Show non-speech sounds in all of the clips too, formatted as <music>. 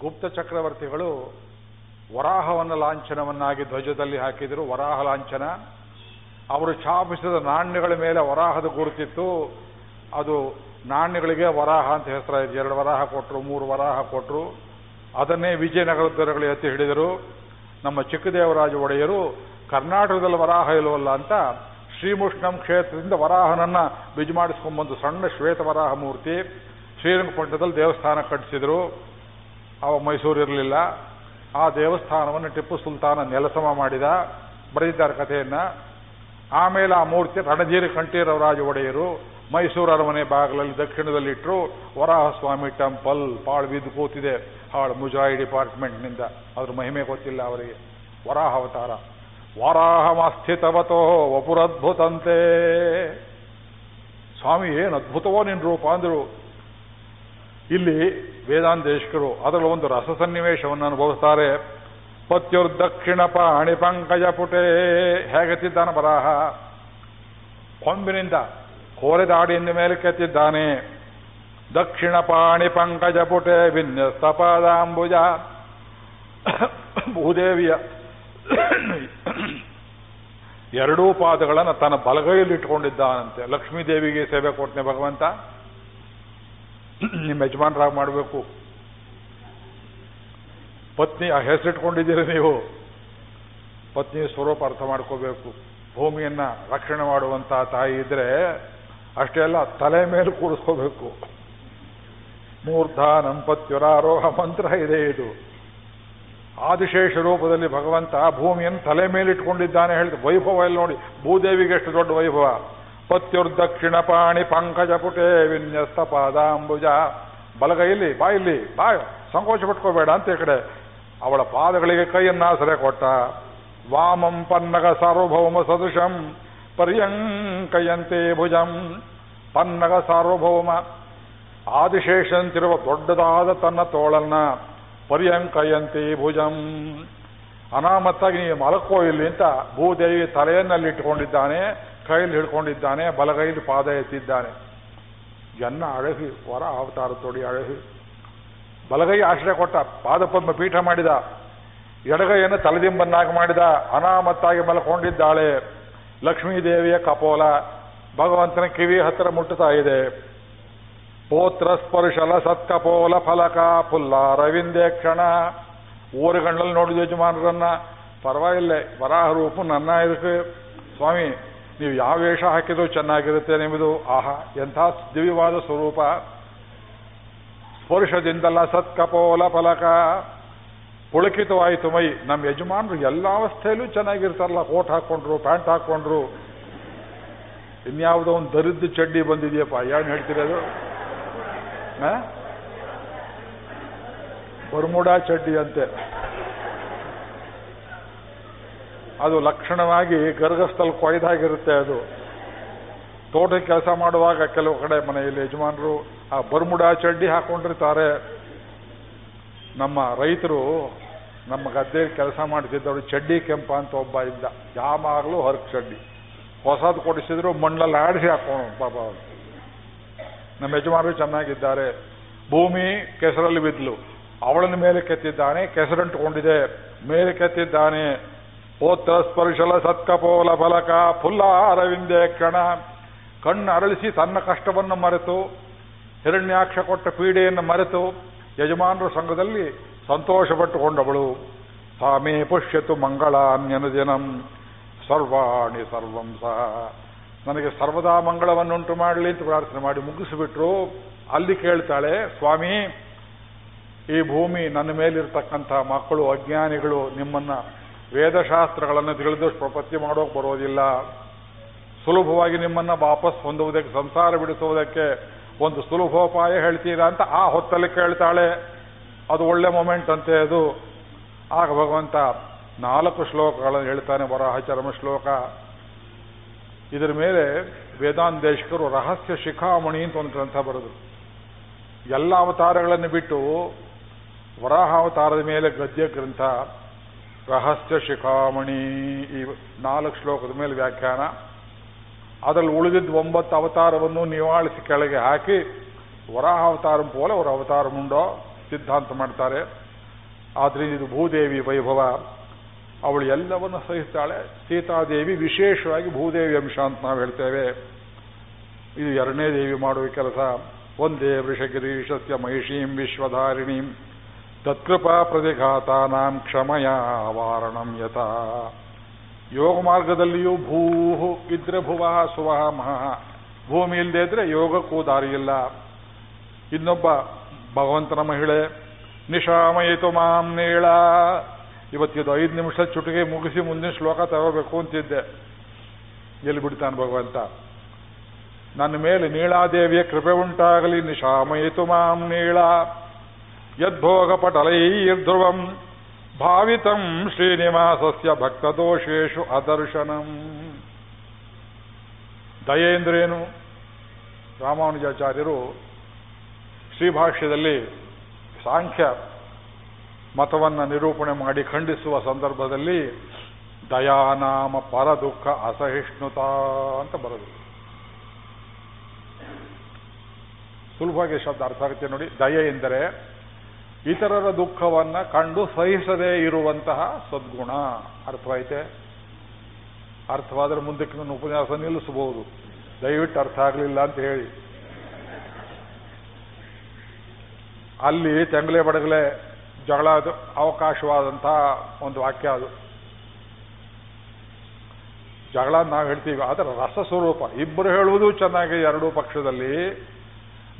ಗುಪ್ತ ಚಕ್ರವರ್ತಿಗಳು ವರಾಹವನ್ನು ಲಾಂಛನವನ್ನಾಗಿ ಧ್ವಜದಲ್ಲಿ ಹಾಕಿದರು. ವರಾಹ ಲಾಂಛನ. ಅವರು ಛಾಪಿಸಿದ ನಾಣ್ಯಗಳ ಮೇಲೆ ವರಾಹದ ಗುರುತಿತ್ತು. ಅದು ನಾಣ್ಯಗಳಿಗೆ ವರಾಹ ಅಂತ ಹೆಸರಾಯಿತು ಎರಡು ವರಾಹ ಕೊಟ್ಟರು ಮೂರು ವರಾಹ ಕೊಟ್ಟರು ಅದನ್ನೇ ವಿಜಯನಗರ ದೊರೆಗಳು ಎತ್ತಿ ಹಿಡಿದರು. ನಮ್ಮ ಚಿಕ್ಕದೇವರಾಜ ಒಡೆಯರು, ಕರ್ನಾಟಕದಲ್ಲಿ ವರಾಹ ಇಲ್ಲವಲ್ಲ ಅಂತ ಶ್ರೀಮುಷ್ಣಂ ಕ್ಷೇತ್ರದಿಂದ ವರಾಹನನ್ನ ಬಿಜ್ ಮಾಡಿಸ್ಕೊಂಡ್ಬಂದು ಸಣ್ಣ ಶ್ವೇತ ವರಾಹ ಮೂರ್ತಿ ಶ್ರೀರಂಗಪಟ್ಟಣದಲ್ಲಿ ದೇವಸ್ಥಾನ ಕಟ್ಟಿಸಿದ್ರು. ಅವ ಮೈಸೂರು ಇರಲಿಲ್ಲ. ಆ ದೇವಸ್ಥಾನವನ್ನು ಟಿಪ್ಪು ಸುಲ್ತಾನ ನೆಲಸಮ ಮಾಡಿದ, ಬರೆದಿದ್ದಾರೆ ಕಥೆಯನ್ನ. ಆಮೇಲೆ ಆ ಮೂರ್ತಿ ರಣಜೀರಿ ಕಂಠೀರವರಾಜ ಒಡೆಯರು ಮೈಸೂರು ಅರಮನೆ ಬಾಗಿಲಲ್ಲಿ ದಕ್ಷಿಣದಲ್ಲಿಟ್ಟರು ವರಾಹಸ್ವಾಮಿ ಟೆಂಪಲ್ ಪಾಳ್ ಬಿದ್ದು ಕೂತಿದೆ ಹಾಳು ಮುಜಾಯಿ ಡಿಪಾರ್ಟ್ಮೆಂಟ್ನಿಂದ. ಅದ್ರ ಮಹಿಮೆ ಗೊತ್ತಿಲ್ಲ ಅವರಿಗೆ. ವರಾಹ ಅವತಾರ ವರಾಹಮಸ್ಥಿತವತೋ ವಪುರದ್ಭುತಂತೆ. ಸ್ವಾಮಿ, ಏನು ಅದ್ಭುತವೋ ನಿನ್ನ ರೂಪ ಅಂದರು. ಇಲ್ಲಿ ವೇದಾಂತೇಶಕರು ಅದರಲ್ಲಿ ಒಂದು ರಸ ಸನ್ನಿವೇಶವನ್ನು ಅನುಭವಿಸ್ತಾರೆ ಪತ್ಯುರ್ದಕ್ಷಿಣ ಪಾಣಿ ಪಂಕಜ ಪುಟೇ ಹೇಗೆತ್ತಿದ್ದಾನೆ ಬರಾಹ? ಕೊಂಬಿನಿಂದ ಕೋರೆದಾಡಿಯಿಂದ ಮೇಲೆ ಕೆತ್ತಿದ್ದಾನೆ ದಕ್ಷಿಣ ಪಾಣಿ ಪಂಕಜ ಪುಟೆ, ವಿನ್ಯಸ್ತ ಪಾದಾಂಬುಜ. ಭೂದೇವಿಯ ಎರಡೂ ಪಾದಗಳನ್ನು ತನ್ನ ಬಲಗೈಯಲ್ಲಿ ಇಟ್ಕೊಂಡಿದ್ದಾನಂತೆ ಲಕ್ಷ್ಮೀದೇವಿಗೆ ಸೇವೆ ಕೊಟ್ಟನೆ ಭಗವಂತ. <clears throat> ನಿಮ್ಮ ಯಜಮಾನರಾಗಿ ಮಾಡಬೇಕು. ಪತ್ನಿ, ಆ ಹೆಸರಿಟ್ಕೊಂಡಿದ್ದೀರಿ ನೀವು. ಪತ್ನಿ ಸ್ವರೂಪ ಅರ್ಥ ಮಾಡ್ಕೋಬೇಕು. ಭೂಮಿಯನ್ನ ರಕ್ಷಣೆ ಮಾಡುವಂತ ತಾಯಿ ಇದ್ರೆ ಅಷ್ಟೇ ಅಲ್ಲ, ತಲೆ ಮೇಲೆ ಕೂರಿಸ್ಕೋಬೇಕು. ಮೂರ್ಧ ನಂಪತ್ಯುರಾರೋಹ ಮಂತ್ರ ಇದೆ ಇದು. ಆದಿಶೇಷ ರೂಪದಲ್ಲಿ ಭಗವಂತ ಭೂಮಿಯನ್ನು ತಲೆ ಮೇಲಿಟ್ಕೊಂಡಿದ್ದಾನೆ ಹೇಳಿದ ವೈಭವ ಇಲ್ಲಿ ನೋಡಿ. ಭೂದೇವಿಗೆ ಎಷ್ಟು ದೊಡ್ಡ ವೈಭವ. ಪತ್ಯುರ್ದಕ್ಷಿಣ ಪಾಣಿ ಪಂಕಜ ಪುಟೆ ವಿನ್ಯಸ್ತ ಪಾದಾಂಬುಜ. ಬಲಗೈಲಿ ಇಲ್ಲಿ ಬಾ ಸಂಕೋಚ ಪಟ್ಕೋಬೇಡ ಅಂತ ಈ ಕಡೆ. ಅವಳ ಪಾದಗಳಿಗೆ ಕೈಯನ್ನಾಸರೆ ಕೊಟ್ಟ. ವಾಮಂ ಪನ್ನಗ ಸಾರ್ವಭೌಮ ಸದೃಶಂ, ಪರ್ಯಂಕಯಂತೆ ಭುಜಂ. ಪನ್ನಗ ಸಾರ್ವಭೌಮ. ಆದಿಶೇಷಂತಿರುವ ದೊಡ್ಡದಾದ ತನ್ನ ತೋಳನ್ನ ಪರ್ಯಂಕಯಂತೆ ಭುಜಂ. ಅನಾಮತ್ತಾಗಿ ನೀವು ಮಲಕ್ಕೋ ಇಲ್ಲಿ ಅಂತ ಭೂದೇವಿ ತಲೆಯನ್ನಲ್ಲಿ ಇಟ್ಟುಕೊಂಡಿದ್ದಾನೆ. ಕೈಯಲ್ಲಿ ಹಿಡ್ಕೊಂಡಿದ್ದಾನೆ, ಬಲಗೈಲಿ ಪಾದ ಎತ್ತಿದ್ದಾನೆ. ಜನ್ನ ಅಳಹಿ, ವರ ಅವತಾರ ತೊಡಿ ಅಳಹಿ. ಬಲಗೈ ಆಶ್ರಯ ಕೊಟ್ಟ, ಪಾದ ಪದ್ಮ ಪೀಠ ಮಾಡಿದ, ಎಡಗೈಯನ್ನು ತಲೆದಿಂಬನ್ನಾಗಿ ಮಾಡಿದ, ಅನಾಮತ್ತಾಗಿ ಮಲ್ಕೊಂಡಿದ್ದಾಳೆ. ಲಕ್ಷ್ಮೀದೇವಿಯ ಕಪೋಲ, ಭಗವಂತನ ಕಿವಿ ಹತ್ತಿರ ಮುಟ್ಟುತ್ತಾ ಇದೆ. ಪೋತ್ರ ಸ್ಪರ್ಶಲ ಸತ್ಕಪೋಲ ಫಲಕ ಪುಲ್ಲ ರವಿಂದೇ ಕ್ಷಣ. ಊರುಗಣ್ಣಲ್ಲಿ ನೋಡಿದ ಯಜಮಾನರನ್ನ, ಪರವಾಗಿಲ್ಲ, ವರಾಹ ರೂಪ ನನ್ನ ಇದಕ್ಕೆ. ಸ್ವಾಮಿ ನೀವು ಯಾವ ವೇಷ ಹಾಕಿದ್ರು ಚೆನ್ನಾಗಿರುತ್ತೆ ನಿಮ್ಮದು ಆಹಾ, ಎಂಥ ದಿವ್ಯವಾದ ಸ್ವರೂಪ. ಸ್ಪರ್ಶದಿಂದಲ್ಲ ಸತ್ಕಪೋಲ ಫಲಕ. ಪುಳಕಿತವಾಯಿತು ಮೈ. ನಮ್ಮ ಯಜಮಾನರು ಎಲ್ಲ ಅವಸ್ಥೆಯಲ್ಲೂ ಚೆನ್ನಾಗಿರ್ತಾರಲ್ಲ, ಕೋಟ್ ಹಾಕೊಂಡ್ರು, ಪ್ಯಾಂಟ್ ಹಾಕೊಂಡ್ರು. ಇನ್ಯಾವುದೋ ಒಂದು ದರಿದ್ದ ಚಡ್ಡಿ ಬಂದಿದೆಯಪ್ಪ ಏನು ಹೇಳ್ತಿರೋದು? ಬರ್ಮುಡಾ ಚಡ್ಡಿ ಅಂತೆ. ಅದು ಲಕ್ಷಣವಾಗಿ ಗರ್ಗಸ್ಥಲ್ ಕೊಯ್ದಾಗಿರುತ್ತೆ ಅದು. ತೋಟ ಕೆಲಸ ಮಾಡುವಾಗ ಕೆಲವು ಕಡೆ ಮನೆಯಲ್ಲಿ ಯಜಮಾನರು ಆ ಬರ್ಮುಡ ಚಡ್ಡಿ ಹಾಕೊಂಡಿರ್ತಾರೆ. ನಮ್ಮ ರೈತರು ನಮ್ಮ ಗದ್ದೆಯಲ್ಲಿ ಕೆಲಸ ಮಾಡ್ತಿದ್ದವರು ಚಡ್ಡಿ ಕೆಂಪ ಅಂತ ಒಬ್ಬ ಇದ್ದ. ಯಾವಾಗಲೂ ಹರ್ಕ್ ಚಡ್ಡಿ. ಹೊಸದು ಕೊಡಿಸಿದ್ರು ಮಣ್ಣಲ್ಲಿ ಆಡಿಸಿ ಹಾಕೋಣ ಅವ್ರು ನಮ್ಮ ಯಜಮಾನರು ಚೆನ್ನಾಗಿದ್ದಾರೆ. ಭೂಮಿ ಕೆಸರಲ್ಲಿ ಬಿದ್ದಲು ಅವಳನ್ನ ಮೇಲೆ ಕೆತ್ತಿದ್ದಾನೆ, ಕೆಸರಂಟುಕೊಂಡಿದೆ. ಮೇಲೆ ಕೆತ್ತಿದ್ದಾನೆ. ಪೋತ್ರ ಸ್ಪರ್ಶಲ ಸತ್ಕಪೋಲ ಫಲಕ ಫುಲ್ಲ ಅರವಿಂದೇ ಕ್ಷಣ ಕಣ್ಣು ಅರಳಿಸಿ ತನ್ನ ಕಷ್ಟವನ್ನು ಮರೆತು, ಹಿರಣ್ಯಾಕ್ಷ ಕೊಟ್ಟ ಪೀಡೆಯನ್ನು ಮರೆತು, ಯಜಮಾನರ ಸಂಘದಲ್ಲಿ ಸಂತೋಷಪಟ್ಟುಕೊಂಡವಳು. ತಾಮೇ ಪುಷ್ಯತು ಮಂಗಳಾನ್ಯನುದಿನಂ. ಸರ್ವಾಣಿ ಸರ್ವಂ ಸಹ ನನಗೆ ಸರ್ವದಾ ಮಂಗಳವನ್ನುಂಟು ಮಾಡಲಿ ಅಂತ ಪ್ರಾರ್ಥನೆ ಮಾಡಿ ಮುಗಿಸಿಬಿಟ್ರು. ಅಲ್ಲಿ ಕೇಳ್ತಾಳೆ, ಸ್ವಾಮಿ, ಈ ಭೂಮಿ ನನ್ನ ಮೇಲಿರ್ತಕ್ಕಂಥ ಮಕ್ಕಳು, ಅಜ್ಞಾನಿಗಳು ನಿಮ್ಮನ್ನ ವೇದಶಾಸ್ತ್ರಗಳನ್ನು ತಿಳಿದು ಪ್ರಪತ್ತಿ ಮಾಡೋಕೆ ಬರೋದಿಲ್ಲ. ಸುಲಭವಾಗಿ ನಿಮ್ಮನ್ನ ವಾಪಸ್ ಹೊಂದುವುದಕ್ಕೆ, ಸಂಸಾರ ಬಿಡಿಸುವುದಕ್ಕೆ ಒಂದು ಸುಲಭೋಪಾಯ ಹೇಳ್ತೀರಾ ಅಂತ ಆ ಹೊತ್ತಲ್ಲಿ ಕೇಳ್ತಾಳೆ. ಅದು ಒಳ್ಳೆ ಮೊಮೆಂಟ್ ಅಂತೆ ಅದು. ಆಗ ಭಗವಂತ ನಾಲ್ಕು ಶ್ಲೋಕಗಳನ್ನು ಹೇಳ್ತಾನೆ ವರಾಹ ಚರಮ ಶ್ಲೋಕ. ಇದರ ಮೇಲೆ ವೇದಾಂತೇಶಕರು ರಹಸ್ಯ ಶಿಖಾಮಣಿ ಅಂತ ಒಂದು ಗ್ರಂಥ ಬರೆದು ಎಲ್ಲ ಅವತಾರಗಳನ್ನು ಬಿಟ್ಟು ವರಾಹ ಅವತಾರದ ಮೇಲೆ ಗದ್ಯ ಗ್ರಂಥ. ರಹಸ್ಯ ಶಿಖಾಮಣಿ ಈ ನಾಲ್ಕು ಶ್ಲೋಕದ ಮೇಲೆ ವ್ಯಾಖ್ಯಾನ. ಅದರಲ್ಲಿ ಉಳಿದಿದ್ದ ಒಂಬತ್ತು ಅವತಾರವನ್ನು ನಿವಾಳಿಸಿ ಕೆಳಗೆ ಹಾಕಿ ವರಾಹ ಅವತಾರ ಪೋಲೆ ಅವರ ಅವತಾರ ಮುಂಡೋ ಸಿದ್ಧಾಂತ ಮಾಡ್ತಾರೆ. ಆದ್ರಿಂದ ಇದು ಭೂದೇವಿ ವೈಭವ. ಅವಳು ಎಲ್ಲವನ್ನು ಸಹಿಸ್ತಾಳೆ. ಸೀತಾದೇವಿ ವಿಶೇಷವಾಗಿ ಭೂದೇವಿ ಅಂಶ ಅಂತ ನಾವು ಹೇಳ್ತೇವೆ. ಇದು ಎರಡನೇ ದೇವಿ ಮಾಡುವ ಕೆಲಸ. ಒಂದೇ ವೃಷಗಿರೀಶಸ್ಯ ಮಹಿಷೀಂ ವಿಶ್ವಧಾರಿಣೀಂ. ತತ್ಕೃಪಾ ಪ್ರತಿಘಾತಾನಾಂ ಕ್ಷಮಯ ವಾರಣಂ ಯಥ. ಯೋಗ ಮಾರ್ಗದಲ್ಲಿಯೂ ಭೂ ಇದ್ರೆ ಭುವ ಸುವ ಮಹ. ಭೂಮಿ ಇಲ್ಲದೆ ಇದ್ರೆ ಯೋಗಕ್ಕೂ ದಾರಿಯಿಲ್ಲ. ಇನ್ನೊಬ್ಬ ಭಗವಂತನ ಮಹಿಳೆ, ನಿಶಾಮಯಿತು ಮಾಂ ನೇಳ. ಇವತ್ತಿದು ಐದು ನಿಮಿಷ ಚುಟಿಗೆ ಮುಗಿಸಿ ಮುಂದಿನ ಶ್ಲೋಕ ತಗೋಬೇಕು ಅಂತಿದ್ದೆ. ಎಲ್ಲಿ ಬಿಡ್ತಾನೆ ಭಗವಂತ? ನನ್ನ ಮೇಲೆ ನೀಳಾದೇವಿಯ ಕೃಪೆ ಉಂಟಾಗಲಿ, ನಿಶಾಮಯಿತು ಮಾಂ ನೀಳ. ಪಟಲೈರ್ಧ್ರುವಂ ಭಾವಿತಂ ಶ್ರೀನಿವಾಸಸ್ಯ ಭಕ್ತದೋಷೇಶು ಅದರ್ಶನಂ ದಯೇಂದ್ರೇನು ರಾಮಾನುಜಾಚಾರ್ಯರು ಶ್ರೀಭಾಷ್ಯದಲ್ಲಿ ಸಾಂಖ್ಯ ಮತವನ್ನು ನಿರೂಪಣೆ ಮಾಡಿ ಖಂಡಿಸುವ ಸಂದರ್ಭದಲ್ಲಿ ದಯಾನಾಮ ಪರ ದುಃಖ ಅಸಹಿಷ್ಣುತಾ ಅಂತ ಬರೋದು ಸುಲಭವಾಗಿ ಶಬ್ದ ಅರ್ಥ ಆಗುತ್ತೆ ನೋಡಿ. ದಯೆ ಎಂದರೆ ಇತರರ ದುಃಖವನ್ನ ಕಂಡು ಸಹಿಸದೇ ಇರುವಂತಹ ಸದ್ಗುಣ. ಅರ್ಥವಾಯ್ತೆ? ಅರ್ಥವಾದ್ರೆ ಮುಂದಕ್ಕೆ ನನ್ನ ಉಪನ್ಯಾಸ ನಿಲ್ಲಿಸಬಹುದು. ದಯವಿಟ್ಟು ಅರ್ಥ ಆಗಲಿಲ್ಲ ಅಂತ ಹೇಳಿ. ಅಲ್ಲಿ ತೆಂಗಲೆ ಬಡಗಲೆ ಜಗಳ ಅವಕಾಶವಾದಂತಹ ಒಂದು ವಾಕ್ಯ ಅದು. ಜಗಳ ನಾವು ಹೇಳ್ತೀವಿ ರಸ ಸ್ವರೂಪ ಇಬ್ಬರು ಹೇಳುವುದು ಚೆನ್ನಾಗಿ ಎರಡೂ ಪಕ್ಷದಲ್ಲಿ,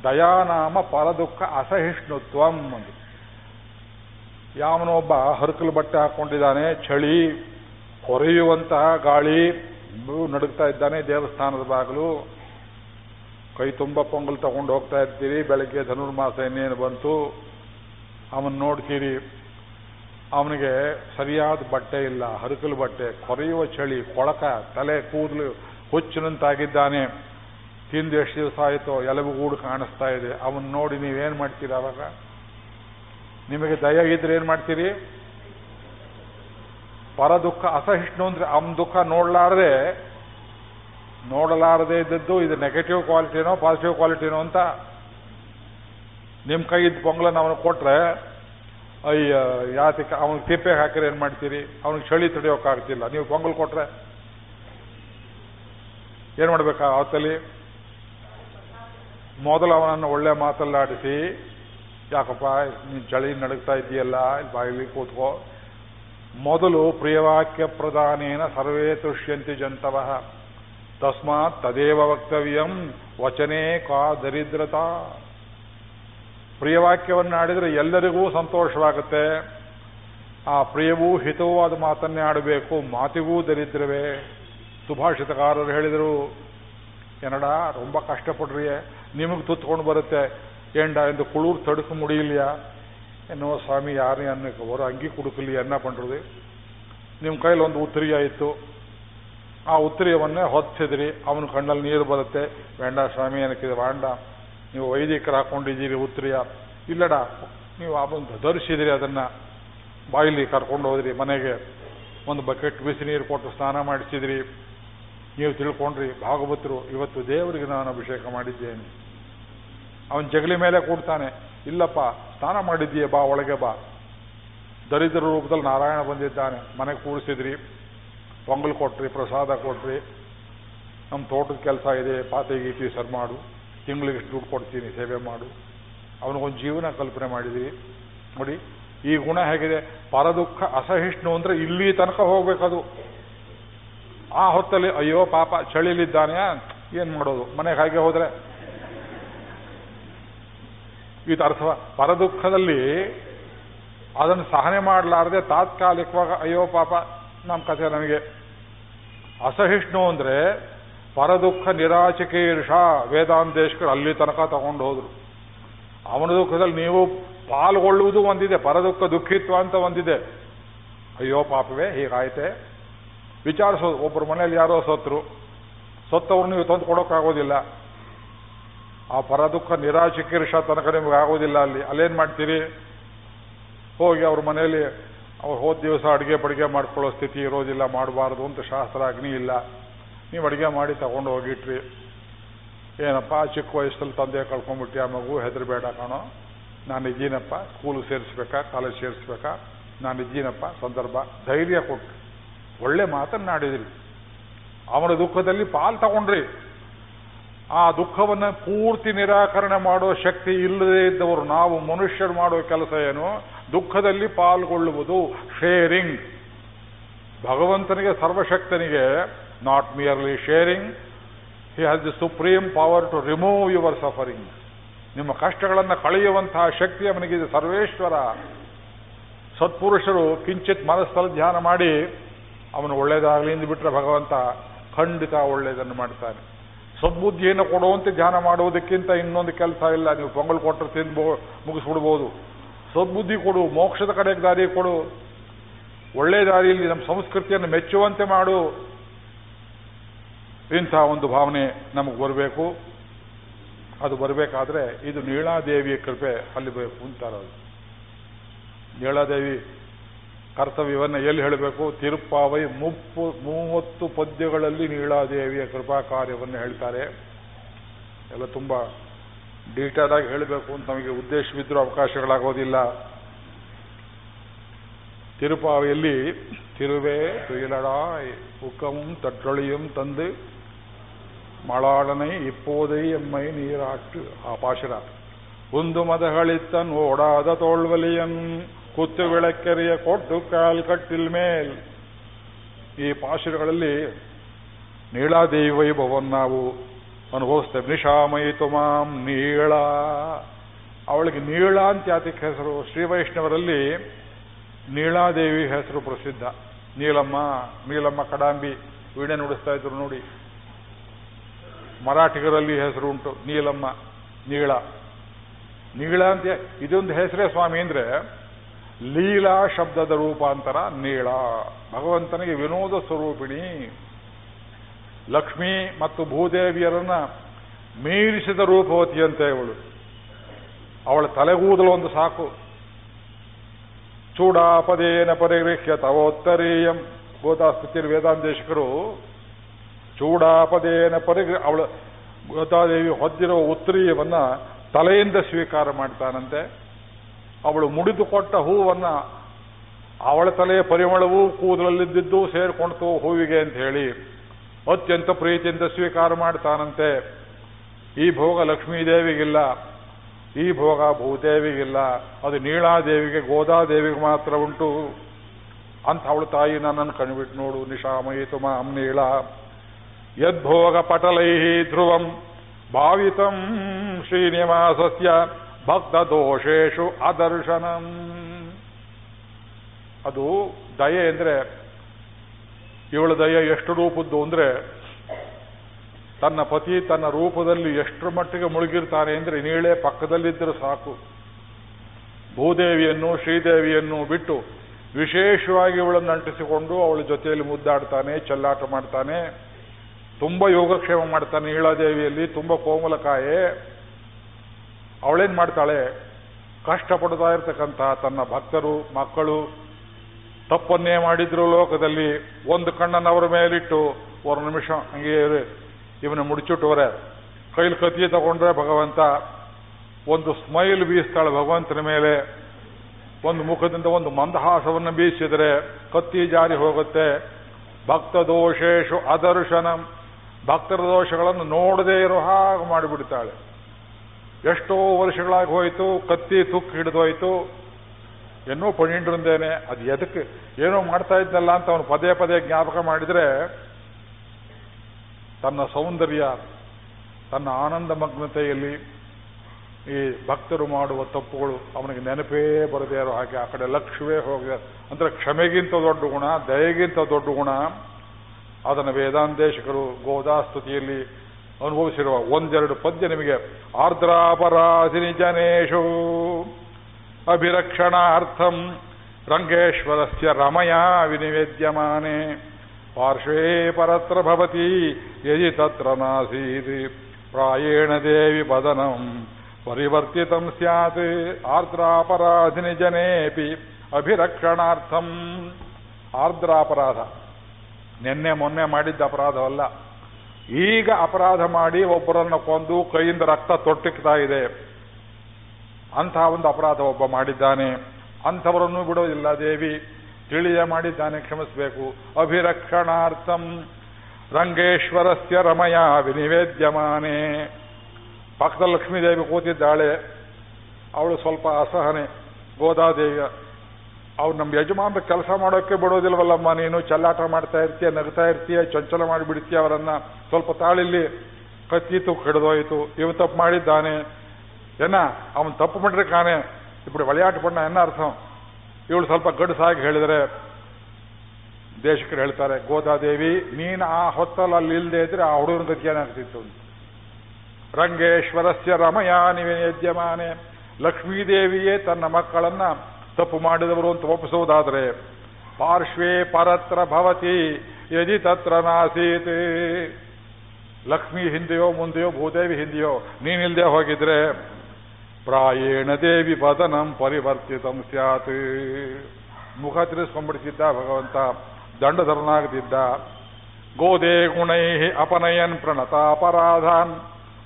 ದಯಾನಾಮ ಪರದುಃಖ ಅಸಹಿಷ್ಣುತ್ವಂ ಒಂದು ಯಾವನೊಬ್ಬ ಹರಕಲು ಬಟ್ಟೆ ಹಾಕೊಂಡಿದ್ದಾನೆ, ಚಳಿ, ಹೊರೆಯುವಂತಹ ಗಾಳಿ ನಡುಗ್ತಾ ಇದ್ದಾನೆ ದೇವಸ್ಥಾನದ ಬಾಗಿಲು. ಕೈ ತುಂಬ ಪೊಂಗಲ್ ತಗೊಂಡು ಹೋಗ್ತಾ ಇರ್ತೀರಿ, ಬೆಳಗ್ಗೆ ಧನುರ್ಮಾಸ ಇನ್ನೇನು ಬಂತು? ಅವನ್ ನೋಡ್ತೀರಿ, ಅವನಿಗೆ ಸರಿಯಾದ ಬಟ್ಟೆ ಇಲ್ಲ, ಹರಕಲು ಬಟ್ಟೆ, ಕೊರೆಯುವ ಚಳಿ, ಕೊಳಕ, ತಲೆ ಕೂದಲು ಹುಚ್ಚಿನಂತಾಗಿದ್ದಾನೆ. ತಿಂದು ಎಷ್ಟು ದಿವಸ ಆಯಿತೋ ಎಲಬುಗೂಡು ಕಾಣಿಸ್ತಾ ಇದೆ. ಅವನ್ ನೋಡಿ ನೀವೇನು ಮಾಡ್ತೀರ ಅವಾಗ? ನಿಮಗೆ ದಯ ಇದ್ರೆ ಏನ್ ಮಾಡ್ತೀರಿ? ಪರ ದುಃಖ, ಅಸಹಿಷ್ಣು ಅಂದ್ರೆ ಅವನ ದುಃಖ ನೋಡ್ಲಾರದೆ, ನೋಡಲಾರದೆ ಇದ್ದದ್ದು ಇದು ನೆಗೆಟಿವ್ ಕ್ವಾಲಿಟಿನೋ ಪಾಸಿಟಿವ್ ಕ್ವಾಲಿಟಿನೋ ಅಂತ. ನಿಮ್ಮ ಕೈ ಇದ್ದ ಪೊಂಗಲನ್ನು ಅವನಿಗೆ ಕೊಟ್ರೆ, ಅಯ್ಯ ಯಾತಿಕ ಅವನಿಗೆ ತಿಪ್ಪೆ ಹಾಕಿದ್ರೆ ಏನ್ ಮಾಡ್ತೀರಿ? ಅವನಿಗೆ ಚಳಿ ತಡೆಯೋಕ್ಕಾಗ್ತಿಲ್ಲ. ನೀವು ಪೊಂಗಲ್ ಕೊಟ್ರೆ. ಏನ್ ಮಾಡ್ಬೇಕಾ ಅವತ್ತಲ್ಲಿ ಮೊದಲು ಅವನನ್ನು ಒಳ್ಳೆ ಮಾತಲ್ಲಾಡಿಸಿ ಯಾಕಪ್ಪ, ನೀನು ಚಳಿ ನಡುಗ್ತಾ ಇದೆಯಲ್ಲ ಇಲ್ಲಿ ಬಾಯಿಲಿ ಕೂತ್ಕೋ. ಮೊದಲು ಪ್ರಿಯವಾಕ್ಯ ಪ್ರಧಾನೇನ ಸರ್ವೇ ತುಷ್ಯಂತಿ ಜಂತವ. ತಸ್ಮಾತ್ ತದೇವ ವಕ್ತವ್ಯಂ ವಚನೇ ಕಾ ದರಿದ್ರತಾ. ಪ್ರಿಯವಾಕ್ಯವನ್ನು ಆಡಿದರೆ ಎಲ್ಲರಿಗೂ ಸಂತೋಷವಾಗುತ್ತೆ. ಆ ಪ್ರಿಯವೂ ಹಿತವೂ ಆದ ಮಾತನ್ನೇ ಆಡಬೇಕು, ಮಾತಿಗೂ ದರಿದ್ರವೇ. ಸುಭಾಷಿತಕಾರರು ಹೇಳಿದರು, ಏನಡ ತುಂಬ ಕಷ್ಟಪಡ್ರಿ ನಿಮಗೆ ತುತ್ಕೊಂಡು ಬರುತ್ತೆ. ஏண்டா இந்த குளிர் தடுக்க முடியலையா என்னவோ ಸ್ವಾಮಿ ಯಾರೇ ಅನ್ನಕ್ಕೆ ಅವರು ಅಂಗಿ ಕುಡುಕಲಿ ಅನ್ನ ಪಂಡ್ರದು ನಿಮ್ಮ ಕೈಲಿ ಒಂದು ಉತ್ತರಿ ಆಯಿತು ಆ ಉತ್ತರಿಯವನ್ನೇ ಹೊತ್ತಿದ್ರಿ ಅವನ ಕಣ್ಣಲ್ಲಿ ನೀರು ಬರುತ್ತೆ ಬೇಡ ಸ್ವಾಮಿ ಏನಕ್ಕಿದೆ ಬೇಡ ನೀವು ವೈದಿಕರು ಹಾಕೊಂಡಿದ್ದೀರಿ ಉತ್ತರಿಯ ಇಲ್ಲಡ ನೀವು ಅವನು ಧರಿಸಿದ್ರಿ ಅದನ್ನ ಬಾಯಿಲಿ ಕರ್ಕೊಂಡು ಹೋದ್ರಿ ಮನೆಗೆ ಒಂದು ಬಕೆಟ್ ಬಿಸಿ ನೀರು ಕೊಟ್ಟು ಸ್ನಾನ ಮಾಡಿಸಿದ್ರಿ ನೀವು ತಿಳ್ಕೊಂಡ್ರಿ ಭಾಗವತರು ಇವತ್ತು ದೇವರಿಗೆ ನಾನು ಅಭಿಷೇಕ ಮಾಡಿದ್ದೇನೆ ಅವನ ಜಗಲಿ ಮೇಲೆ ಕೂಡ್ತಾನೆ. ಇಲ್ಲಪ್ಪ, ಸ್ನಾನ ಮಾಡಿದ್ದೀಯ ಬಾ, ಒಳಗೆ ಬಾ. ದರಿದ್ರ ರೂಪದಲ್ಲಿ ನಾರಾಯಣ ಬಂದಿದ್ದಾನೆ. ಮನೆಗೆ ಕೂಡಿಸಿದ್ರಿ ಪೊಂಗಲ್ ಕೊಟ್ರಿ, ಪ್ರಸಾದ ಕೊಟ್ರಿ. ನಮ್ಮ ತೋಟದ ಕೆಲಸ ಇದೆ ಪಾತೆ ಗೀತಿ ಸರ್ ಮಾಡು. ತಿಂಗಳಿಗೆ ದುಡ್ಡು ಕೊಡ್ತೀನಿ, ಸೇವೆ ಮಾಡು. ಅವನಿಗೊಂದು ಜೀವನ ಕಲ್ಪನೆ ಮಾಡಿದ್ವಿ ನೋಡಿ, ಈ ಗುಣ ಹೇಗಿದೆ, ಪರದುಃಖ ಅಸಹಿಷ್ಣು ಅಂದ್ರೆ ಇಲ್ಲಿ ತನಕ ಹೋಗ್ಬೇಕದು. ಆ ಹೊತ್ತಲ್ಲಿ, ಅಯ್ಯೋ ಪಾಪ ಚಳಿಲಿದ್ದಾನೆ ಏನು ಮಾಡೋದು? ಮನೆಗೆ ಹಾಗೆ ಹೋದ್ರೆ ಇದು ಅರ್ಥವ? ಪರದುಃಖದಲ್ಲಿ ಅದನ್ನು ಸಹನೆ ಮಾಡಲಾರದೆ ತಾತ್ಕಾಲಿಕವಾಗ, ಅಯ್ಯೋ ಪಾಪ, ನಮ್ಮ ಕಥೆ ನನಗೆ ಅಸಹಿಷ್ಣು ಅಂದ್ರೆ ಪರದುಃಖ ನಿರಾಚಿಕೀರ್ಷ ವೇದಾಂತೇಶ್ಕರು ಅಲ್ಲಿ ತನಕ ತಗೊಂಡು ಹೋದ್ರು. ಅವನ ದುಃಖದಲ್ಲಿ ನೀವು ಪಾಲ್ಗೊಳ್ಳುವುದು ಒಂದಿದೆ, ಪರದುಃಖ ದುಃಖಿತ್ವ ಅಂತ ಒಂದಿದೆ. ಅಯ್ಯೋ ಪಾಪವೇ, ಹೀಗಾಯ್ತೆ. ವಿಚಾರಿಸೋದು ಒಬ್ಬರು ಮನೆಯಲ್ಲಿ ಯಾರೋ ಸತ್ರು. ಸತ್ತವ್ರು ನೀವು ತಂದು ಕೊಡೋಕ್ಕಾಗೋದಿಲ್ಲ. ಆ ಪರದುಃಖ ನಿರಾಶಕೀರ್ಷ ತನಕ ನಿಮ್ಗೆ ಆಗೋದಿಲ್ಲ ಅಲ್ಲಿ. ಅಲ್ಲೇನು ಮಾಡ್ತೀರಿ? ಹೋಗಿ ಅವ್ರ ಮನೆಯಲ್ಲಿ ಅವ್ರು ಹೋದ ದಿವಸ ಅಡುಗೆ ಪಡಿಗೆ ಮಾಡ್ಕೊಳ್ಳೋ ಸ್ಥಿತಿ ಇರೋದಿಲ್ಲ, ಮಾಡಬಾರ್ದು ಅಂತ ಶಾಸ್ತ್ರ ಅಗ್ನಿ ಇಲ್ಲ. ನೀವು ಅಡುಗೆ ಮಾಡಿ ತಗೊಂಡು ಹೋಗಿಟ್ರಿ. ಏನಪ್ಪ ಚಿಕ್ಕ ವಯಸ್ಸಲ್ಲಿ ತಂದೆ ಕಳ್ಕೊಂಡ್ಬಿಟ್ಟು ಆ ಮಗು, ಹೆದರಬೇಡ ಕಾಣೋ. ನಾನು ಇದ್ದೀನಪ್ಪ ಸ್ಕೂಲ್ ಸೇರಿಸ್ಬೇಕಾ ಕಾಲೇಜ್ ಸೇರಿಸ್ಬೇಕಾ? ನಾನು ಇದ್ದೀನಪ್ಪ, ಸಂದರ್ಭ. ಧೈರ್ಯ ಕೊಟ್ಟು. ಒಳ್ಳೆ ಮಾತನ್ನಾಡಿದ್ರಿ. ಅವನ ದುಃಖದಲ್ಲಿ ಪಾಲ್ ತಗೊಂಡ್ರಿ. ಆ ದುಃಖವನ್ನ ಪೂರ್ತಿ ನಿರಾಕರಣೆ ಮಾಡೋ ಶಕ್ತಿ ಇಲ್ಲದೇ ಇದ್ದವರು ನಾವು ಮನುಷ್ಯರು ಮಾಡೋ ಕೆಲಸ ಏನು? ದುಃಖದಲ್ಲಿ ಪಾಲ್ಗೊಳ್ಳುವುದು ಶೇರಿಂಗ್ ಭಗವಂತನಿಗೆ ಸರ್ವಶಕ್ತನಿಗೆ not merely sharing he has the supreme power to remove your suffering ನಿಮ್ಮ ಕಷ್ಟಗಳನ್ನು ಕಳೆಯುವಂತಹ ಶಕ್ತಿ ಅವನಿಗಿದೆ ಸರ್ವೇಶ್ವರ, ಸತ್ಪುರುಷರು ಕಿಂಚಿತ್ ಮನಸ್ಸಲ್ಲಿ ಧ್ಯಾನ ಮಾಡಿ, ಅವನು ಒಳ್ಳೇದಾಗಲಿ ಎಂದು ಬಿಟ್ಟರೆ ಭಗವಂತ ಖಂಡಿತ ಒಳ್ಳೆಯದನ್ನು ಮಾಡ್ತಾನೆ. ಸದ್ಬುದ್ಧಿಯನ್ನು ಕೊಡುವಂತೆ ಧ್ಯಾನ ಮಾಡುವುದಕ್ಕಿಂತ ಇನ್ನೊಂದು ಕೆಲಸ ಇಲ್ಲ. ನೀವು ಪೊಂಗಲ್ ಕೊಟ್ಟರೆ ತಿಂದು ಮುಗಿಸ್ಬಿಡ್ಬೋದು. ಸದ್ಬುದ್ಧಿ ಕೊಡು, ಮೋಕ್ಷದ ಕಡೆಗೆ ದಾರಿ ಕೊಡು. ಒಳ್ಳೆ ದಾರಿಯಲ್ಲಿ ನಮ್ಮ ಸಂಸ್ಕೃತಿಯನ್ನು ಮೆಚ್ಚುವಂತೆ ಮಾಡು. ಇಂಥ ಒಂದು ಭಾವನೆ ನಮಗೆ ಬರಬೇಕು. ಅದು ಬರಬೇಕಾದ್ರೆ ಇದು ನೀಳಾದೇವಿಯ ಕೃಪೆ ಅಲ್ಲಿ ಬೇಕು ಅಂತಾರದು ನೀಳಾದೇವಿ ಕರ್ತವ್ಯವನ್ನು ಎಲ್ಲಿ ಹೇಳಬೇಕು ತಿರುಪಾವೈ ಮುಪ್ಪು ಮೂವತ್ತು ಪದ್ಯಗಳಲ್ಲಿ ನೀಳಾದೇವಿಯ ಕೃಪಾ ಕಾರ್ಯವನ್ನು ಹೇಳ್ತಾರೆ ಎಲ್ಲ ತುಂಬ ಡೀಟೇಲ್ ಆಗಿ ಹೇಳಬೇಕು ಅಂತ ನಮಗೆ ಉದ್ದೇಶವಿದ್ರೂ ಅವಕಾಶಗಳಾಗೋದಿಲ್ಲ ತಿರುಪಾವೆಯಲ್ಲಿ ತಿರುವೆ துயிலடாய் உக்கமும் தற்றொழியும் தந்து மளாளனை இப்போதை எம்மை நீராட்டு ಆ ಪಾಶರ ಒಂದು ಮದಗಳಿತ್ತನ್ ಓಡಾದ ತೋಳ್ವಲಿಯನ್ ಕುತ್ತು ವಿಳಕೆರೆಯ ಕೊಟ್ಟು ಕಾಲ್ ಕಟ್ಟಿಲ್ ಮೇಲ್. ಈ ಪಾಶುರಗಳಲ್ಲಿ ನೀಳಾದೇವಿ ವೈಭವವನ್ನು ನಾವು ಅನುಭವಿಸ್ತೇವೆ ನಿಶಾಮಯಿತು ಮಾಂ ನೀಳ. ಅವಳಿಗೆ ನೀಳ ಅಂತ ಯಾತಕ್ಕೆ ಹೆಸರು? ಶ್ರೀ ವೈಷ್ಣವರಲ್ಲಿ ನೀಳಾದೇವಿ ಹೆಸರು ಪ್ರಸಿದ್ಧ. ನೀಲಮ್ಮ ನೀಲಮ್ಮ ಕಡಾಂಬಿ, ವೀಣೆ ನುಡಿಸ್ತಾ ಇದ್ರು ನೋಡಿ. ಮರಾಠಿಗರಲ್ಲಿ ಹೆಸರು ಉಂಟು. ನೀಲಮ್ಮ, ನೀಳ. ನೀಳ ಅಂತ ಇದೊಂದು ಹೆಸರೇ ಸ್ವಾಮಿ ಅಂದ್ರೆ ಲೀಲಾ ಶಬ್ದದ ರೂಪಾಂತರ ನೀಳ. ಭಗವಂತನಿಗೆ ವಿನೋದ ಸ್ವರೂಪಿಣಿ. ಲಕ್ಷ್ಮಿ ಮತ್ತು ಭೂದೇವಿಯರನ್ನ ಮೀರಿಸಿದ ರೂಪವತಿಯಂತೆ ಅವಳು. ಅವಳ ತಲೆಗೂದಲು ಒಂದು ಸಾಕು. ಚೂಡಾಪದೇನ ಪರಿಗೃಹ್ಯ ತವೋತ್ತರೀಯಂ. ಗೋತಾಸ್ಪತಿಯಲ್ಲಿ ವೇದಾಂತೇಶಕರು ಚೂಡಾಪದೇನ ಪರಿಗೃಹ ಅವಳ ಗೋತಾದೇವಿ ಹೊದ್ದಿರುವ ಉತ್ತರೀಯವನ್ನ ತಲೆಯಿಂದ ಸ್ವೀಕಾರ ಮಾಡ್ತಾನಂತೆ. ಅವಳು ಮುಡಿದುಕೊಟ್ಟ ಹೂವನ್ನ ಅವಳ ತಲೆಯ ಪರಿಮಳವೂ ಕೂದಲಲ್ಲಿದ್ದಿದ್ದು ಸೇರ್ಕೊಂಡ್ತು ಹೂವಿಗೆ ಅಂತ ಹೇಳಿ ಅತ್ಯಂತ ಪ್ರೀತಿಯಿಂದ ಸ್ವೀಕಾರ ಮಾಡ್ತಾನಂತೆ. ಈ ಭೋಗ ಲಕ್ಷ್ಮೀದೇವಿಗಿಲ್ಲ, ಈ ಭೋಗ ಭೂದೇವಿಗಿಲ್ಲ, ಅದು ನೀಳಾದೇವಿಗೆ, ಗೋದಾದೇವಿಗೆ ಮಾತ್ರ ಉಂಟು. ಅಂತ ಅವಳ ತಾಯಿ ನನ್ನನ್ನು ಕಣ್ಬಿಟ್ಟು ನೋಡು ನಿಶಾಮಯಿತು ಮಾಂ ನೀಳ. ಯದ್ಭೋಗ ಪಟಲೈ ಧ್ರುವಂ ಭಾವಿತಂ ಶ್ರೀನಿವಾಸಸ್ಯ. ಭಕ್ತ ದೋಷೇಶು ಅದರ್ಶನಂ. ಅದು ದಯೆ ಅಂದ್ರೆ, ಇವಳ ದಯೆ ಎಷ್ಟು ರೂಪದ್ದು ಅಂದ್ರೆ, ತನ್ನ ಪತಿ ತನ್ನ ರೂಪದಲ್ಲಿ ಎಷ್ಟರ ಮಟ್ಟಿಗೆ ಮುಳುಗಿರ್ತಾನೆ ಅಂದ್ರೆ ನೀಳೆ ಪಕ್ಕದಲ್ಲಿದ್ದರೆ ಸಾಕು. ಭೂದೇವಿಯನ್ನು, ಶ್ರೀದೇವಿಯನ್ನು ಬಿಟ್ಟು ವಿಶೇಷವಾಗಿ ಇವಳನ್ನು ಅಂಟಿಸಿಕೊಂಡು ಅವಳ ಜೊತೆಯಲ್ಲಿ ಮುದ್ದಾಡ್ತಾನೆ, ಚೆಲ್ಲಾಟ ಮಾಡ್ತಾನೆ, ತುಂಬ ಯೋಗಕ್ಷೇಮ ಮಾಡ್ತಾನೆ ನೀಳಾದೇವಿಯಲ್ಲಿ ತುಂಬ ಕೋಮಲಕಾಯೆ ಅವಳೇನ್ ಮಾಡ್ತಾಳೆ? ಕಷ್ಟಪಡ್ತಾ ಇರ್ತಕ್ಕಂಥ ತನ್ನ ಭಕ್ತರು, ಮಕ್ಕಳು, ತಪ್ಪನ್ನೇ ಮಾಡಿದ್ರು ಲೋಕದಲ್ಲಿ ಒಂದು ಕಣ್ಣನ್ನು ಅವರ ಮೇಲಿಟ್ಟು ಒಂದು ನಿಮಿಷ ಹಂಗೆ ಇವನು ಮುಡಿಚುಟ್ಟವರೆ ಕೈಲಿ ಕತ್ತಿ ತಗೊಂಡ್ರೆ ಭಗವಂತ ಒಂದು ಸ್ಮೈಲ್ ಬೀಸ್ತಾಳೆ ಭಗವಂತನ ಮೇಲೆ. ಒಂದು ಮುಖದಿಂದ ಒಂದು ಮಂದಹಾಸವನ್ನು ಬೀಸಿದರೆ ಕತ್ತಿ ಜಾರಿ ಹೋಗುತ್ತೆ. ಭಕ್ತ ದೋಷೇಶು ಅದರ್ಶನಂ. ಭಕ್ತರ ದೋಷಗಳನ್ನು ನೋಡದೇ ಇರೋ ಹಾಗೆ ಮಾಡಿಬಿಡ್ತಾಳೆ. ಎಷ್ಟೋ ವರ್ಷಗಳಾಗಿ ಹೋಯಿತು, ಕತ್ತಿ ತುಕ್ಕು ಹಿಡಿದೋಯ್ತು. ಏನೋ ಪಣಿಂಡ್ರಂದೇನೆ, ಅದು ಎದಕ್ಕೆ ಏನೋ ಮಾಡ್ತಾ ಇದ್ದಲ್ಲ ಅಂತ ಅವನು ಪದೇ ಪದೇ ಜ್ಞಾಪಕ ಮಾಡಿದ್ರೆ, ತನ್ನ ಸೌಂದರ್ಯ, ತನ್ನ ಆನಂದ ಮಗ್ನತೆಯಲ್ಲಿ ಈ ಭಕ್ತರು ಮಾಡುವ ತಪ್ಪುಗಳು ಅವನಿಗೆ ನೆನಪೇ ಬರದೇ ಇರೋ ಹಾಗೆ ಆ ಕಡೆ ಲಕ್ಷ್ಯವೇ ಹೋಗಿದೆ. ಅಂದ್ರೆ ಕ್ಷಮೆಗಿಂತ ದೊಡ್ಡ ಗುಣ, ದಯೆಗಿಂತ ದೊಡ್ಡ ಗುಣ. ಅದನ್ನು ವೇದಾಂತೇಶಕರು ಗೋದಾಸ್ತುತಿಯಲ್ಲಿ ಅನುಭವಿಸಿರುವ ಒಂದೆರಡು ಪದ್ಯ ನಿಮಗೆ. ಆರ್ದ್ರಾಪರಾಧಿನಿ ಜನೇಶು. ಅಭಿರಕ್ಷಣಾರ್ಥಂ ರಂಗೇಶ್ವರಸ್ಯ ರಮಯ ವಿನಿವೇದ್ಯಮಾನೆ. ಪಾರ್ಶ್ವೇ ಪರತ್ರ ಭವತಿ, ಯದಿ ತತ್ರ ನಾಸೀತ್ ಪ್ರಾಯೇಣ ದೇವಿ ಪದನಂ ಪರಿವರ್ತಿತಂ ಸ್ಯಾತ್. ಆರ್ದ್ರಾಪರಾಧಿನಿ ಜನೇಪಿ, ಅಭಿರಕ್ಷಣಾರ್ಥಂ. ಆರ್ದ್ರಾಪರಾಧ. ನಿನ್ನೆ ಮೊನ್ನೆ ಮಾಡಿದ್ದ ಅಪರಾಧವಲ್ಲ. ಈಗ ಅಪರಾಧ ಮಾಡಿ ಒಬ್ಬರನ್ನ ಕೊಂದು ಕೈಯಿಂದ ರಕ್ತ ತೊಟ್ಟಿಕ್ತಾ ಇದೆ. ಅಂತಹ ಒಂದು ಅಪರಾಧ ಒಬ್ಬ ಮಾಡಿದ್ದಾನೆ. ಅಂಥವರನ್ನು ಬಿಡೋದಿಲ್ಲ ದೇವಿ. ತಿಳಿಯ ಮಾಡಿದ್ದಾನೆ ಕ್ಷಮಿಸಬೇಕು. ಅಭಿರಕ್ಷಣಾರ್ಥಂ ರಂಗೇಶ್ವರಸ್ಯ ರಮಯ ವಿನಿವೇದ್ಯಮಾನೆ. ಪಕ್ಕದ ಲಕ್ಷ್ಮೀದೇವಿ ಕೂತಿದ್ದಾಳೆ. ಅವಳು ಸ್ವಲ್ಪ ಅಸಹನೆ. ಗೋದಾದೇವಿ ಅವ್ರು ನಮ್ಮ ಯಜಮಾನ್ರ ಕೆಲಸ ಮಾಡೋಕೆ ಬಿಡೋದಿಲ್ವಲ್ಲಮ್ಮ, ನೀನು ಚಲ್ಲಾಟ ಮಾಡ್ತಾ ಇರ್ತೀಯ, ನಗ್ತಾ ಇರ್ತೀಯ, ಚಂಚಲ ಮಾಡಿಬಿಡ್ತೀಯ ಅವರನ್ನ, ಸ್ವಲ್ಪ ತಾಳಿಲ್ಲಿ ಕತ್ತೀತು ಕಡಿದೋಯ್ತು ಇವ ತಪ್ಪು ಮಾಡಿದ್ದಾನೆ. ಏನ, ಅವನು ತಪ್ಪು ಮಾಡಿದ್ರೆ ಕಾಣೆ. ಇಬ್ಬರು ಒಳಾಟ ಬಣ್ಣ ಏನ ಅರ್ಥ? ಇವಳು ಸ್ವಲ್ಪ ಗಡ್ಸಾಗಿ ಹೇಳಿದರೆ ದೇಶಕರು ಹೇಳ್ತಾರೆ ಗೋದಾದೇವಿ ನೀನು ಆ ಹೊತ್ತಲಲ್ಲಿ ಇಲ್ಲದೆ ಇದ್ರೆ ಆ ಹುಡುಗನ ಗತಿ ಏನಾಗ್ತಿತ್ತು ರಂಗೇಶ್ವರಸ್ಯ ರಮಯ ಯಜ್ಯಮಾನೆ ಲಕ್ಷ್ಮೀದೇವಿಯೇ ತನ್ನ ಮಕ್ಕಳನ್ನ ತಪ್ಪು ಮಾಡಿದವರು ಅಂತ ಒಪ್ಪಿಸುವುದಾದರೆ, ಪಾರ್ಶ್ವೇ ಪರತ್ರ ಭವತಿ, ಯದಿ ತತ್ರ ನಾಸೀತ್. ಲಕ್ಷ್ಮಿ ಹಿಂದೆಯೋ ಮುಂದೆಯೋ, ಭೂದೇವಿ ಹಿಂದೆಯೋ, ನೀನಿಲ್ದೆ ಹೋಗಿದ್ರೆ, ಪ್ರಾಯೇಣ ದೇವಿ ಪದನಂ ಪರಿವರ್ತಿತಂ ಸ್ಯಾತ್. ಮುಖ ತಿರ್ಸ್ಕೊಂಡ್ಬಿಡ್ತಿದ್ದ ಭಗವಂತ, ದಂಡಧರನಾಗದಿದ್ದ ಗೋದೇ ಗುಣೈ ಅಪನಯನ್ ಪ್ರಣತಾಪರಾಧಾನ್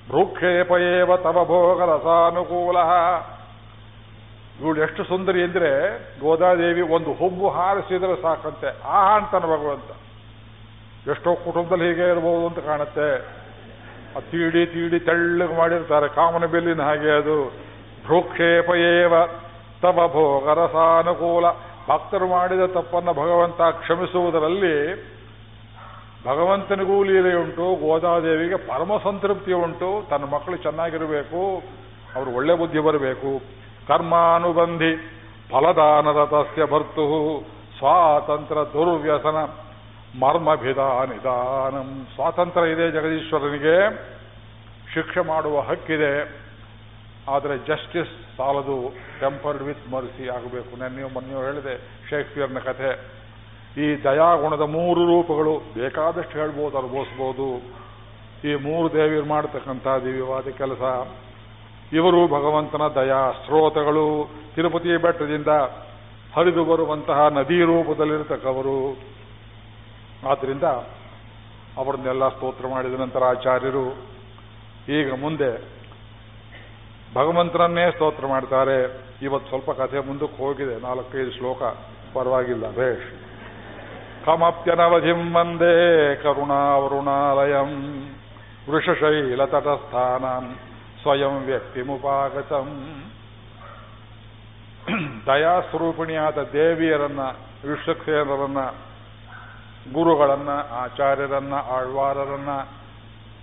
ಭ್ರೂಕ್ಷೇಪಯೇವ ತವ ಭೋಗ ರಸಾನುಕೂಲ ಇವಳು ಎಷ್ಟು ಸುಂದರಿ ಅಂದ್ರೆ ಗೋದಾದೇವಿ ಒಂದು ಹುಬ್ಬು ಹಾರಿಸಿದ್ರೆ ಸಾಕಂತೆ. ಆಹ ಅಂತಾನೆ ಭಗವಂತ. ಎಷ್ಟೋ ಕುಟುಂಬದಲ್ಲಿ ಹೀಗೆ ಇರಬಹುದು ಅಂತ ಕಾಣುತ್ತೆ. ಆ ತೀಡಿ ತೀಡಿ ತೆಳ್ಳಗೆ ಮಾಡಿರ್ತಾರೆ. ಕಾಮನ ಬೆಲ್ಲಿನ ಹಾಗೆ ಅದು. ಭ್ರೂಕ್ಷೇಪಯೇವ ತವ ಭೋಗ ರಸಾನುಕೂಲ ಭಕ್ತರು ಮಾಡಿದ ತಪ್ಪನ್ನ ಭಗವಂತ ಕ್ಷಮಿಸುವುದರಲ್ಲಿ ಭಗವಂತನಿಗೂ ಲೀಲೆಯುಂಟು, ಗೋದಾದೇವಿಗೆ ಪರಮ ಸಂತೃಪ್ತಿ ಉಂಟು ತನ್ನ ಮಕ್ಕಳು ಚೆನ್ನಾಗಿರಬೇಕು, ಅವರು ಒಳ್ಳೆ ಬುದ್ಧಿ ಬರಬೇಕು. ಕರ್ಮಾನುಬಂಧಿ ಫಲದಾನದ ತಸ್ಯ ಭರ್ತು ಸ್ವಾತಂತ್ರ್ಯ ದುರ್ವ್ಯಸನ ಮರ್ಮಭಿದ ನಿಧಾನಂ. ಸ್ವಾತಂತ್ರ್ಯ ಇದೆ ಜಗದೀಶ್ವರನಿಗೆ, ಶಿಕ್ಷೆ ಮಾಡುವ ಹಕ್ಕಿದೆ, ಆದರೆ ಜಸ್ಟಿಸ್ ಸಾಲದು ಟೆಂಪರ್ಡ್ ವಿತ್ ಮರ್ಸಿ ಆಗಬೇಕು. ನೆನ್ನೆಯೂ ಮೊನ್ನೆಯೂ ಹೇಳಿದೆ ಶೇಕ್ಸ್ಪಿಯರ್ನ ಕಥೆ. ಈ ದಯಾಗುಣದ ಮೂರು ರೂಪಗಳು ಬೇಕಾದಷ್ಟು ಹೇಳ್ಬೋದು, ಅನುಭವಿಸ್ಬೋದು. ಈ ಮೂರು ದೇವಿಯರು ಮಾಡತಕ್ಕಂಥ ದಿವ್ಯವಾದ ಕೆಲಸ ಇವರು ಭಗವಂತನ ದಯಾ ಸ್ರೋತಗಳು ತಿರುಪತಿ ಬೆಟ್ಟದಿಂದ ಹರಿದು ಬರುವಂತಹ ನದಿ ರೂಪದಲ್ಲಿರತಕ್ಕವರು. ಆದ್ದರಿಂದ ಅವರನ್ನೆಲ್ಲ ಸ್ತೋತ್ರ ಮಾಡಿದ ನಂತರ ಆಚಾರ್ಯರು ಈಗ ಮುಂದೆ ಭಗವಂತನನ್ನೇ ಸ್ತೋತ್ರ ಮಾಡ್ತಾರೆ. ಇವತ್ತು ಸ್ವಲ್ಪ ಕಥೆ ಮುಂದಕ್ಕೆ ಹೋಗಿದೆ. ನಾಲ್ಕೈದು ಶ್ಲೋಕ. ಪರವಾಗಿಲ್ಲ. ಬೇಷ್ ಕಮಪ್ಯನವಧಿಂ ವಂದೇ ಕರುಣಾವರುಣಾಲಯಂ ವೃಷಶೈಲತಟಸ್ಥಾನಂ. ಸ್ವಯಂ ದಯಾ ದಯಾಸ್ವರೂಪಿಣಿಯಾದ ದೇವಿಯರನ್ನ ವಿಶ್ವಕ್ಸೇನರನ್ನ ಗುರುಗಳನ್ನ, ಆಚಾರ್ಯರನ್ನ, ಆಳ್ವಾರರನ್ನ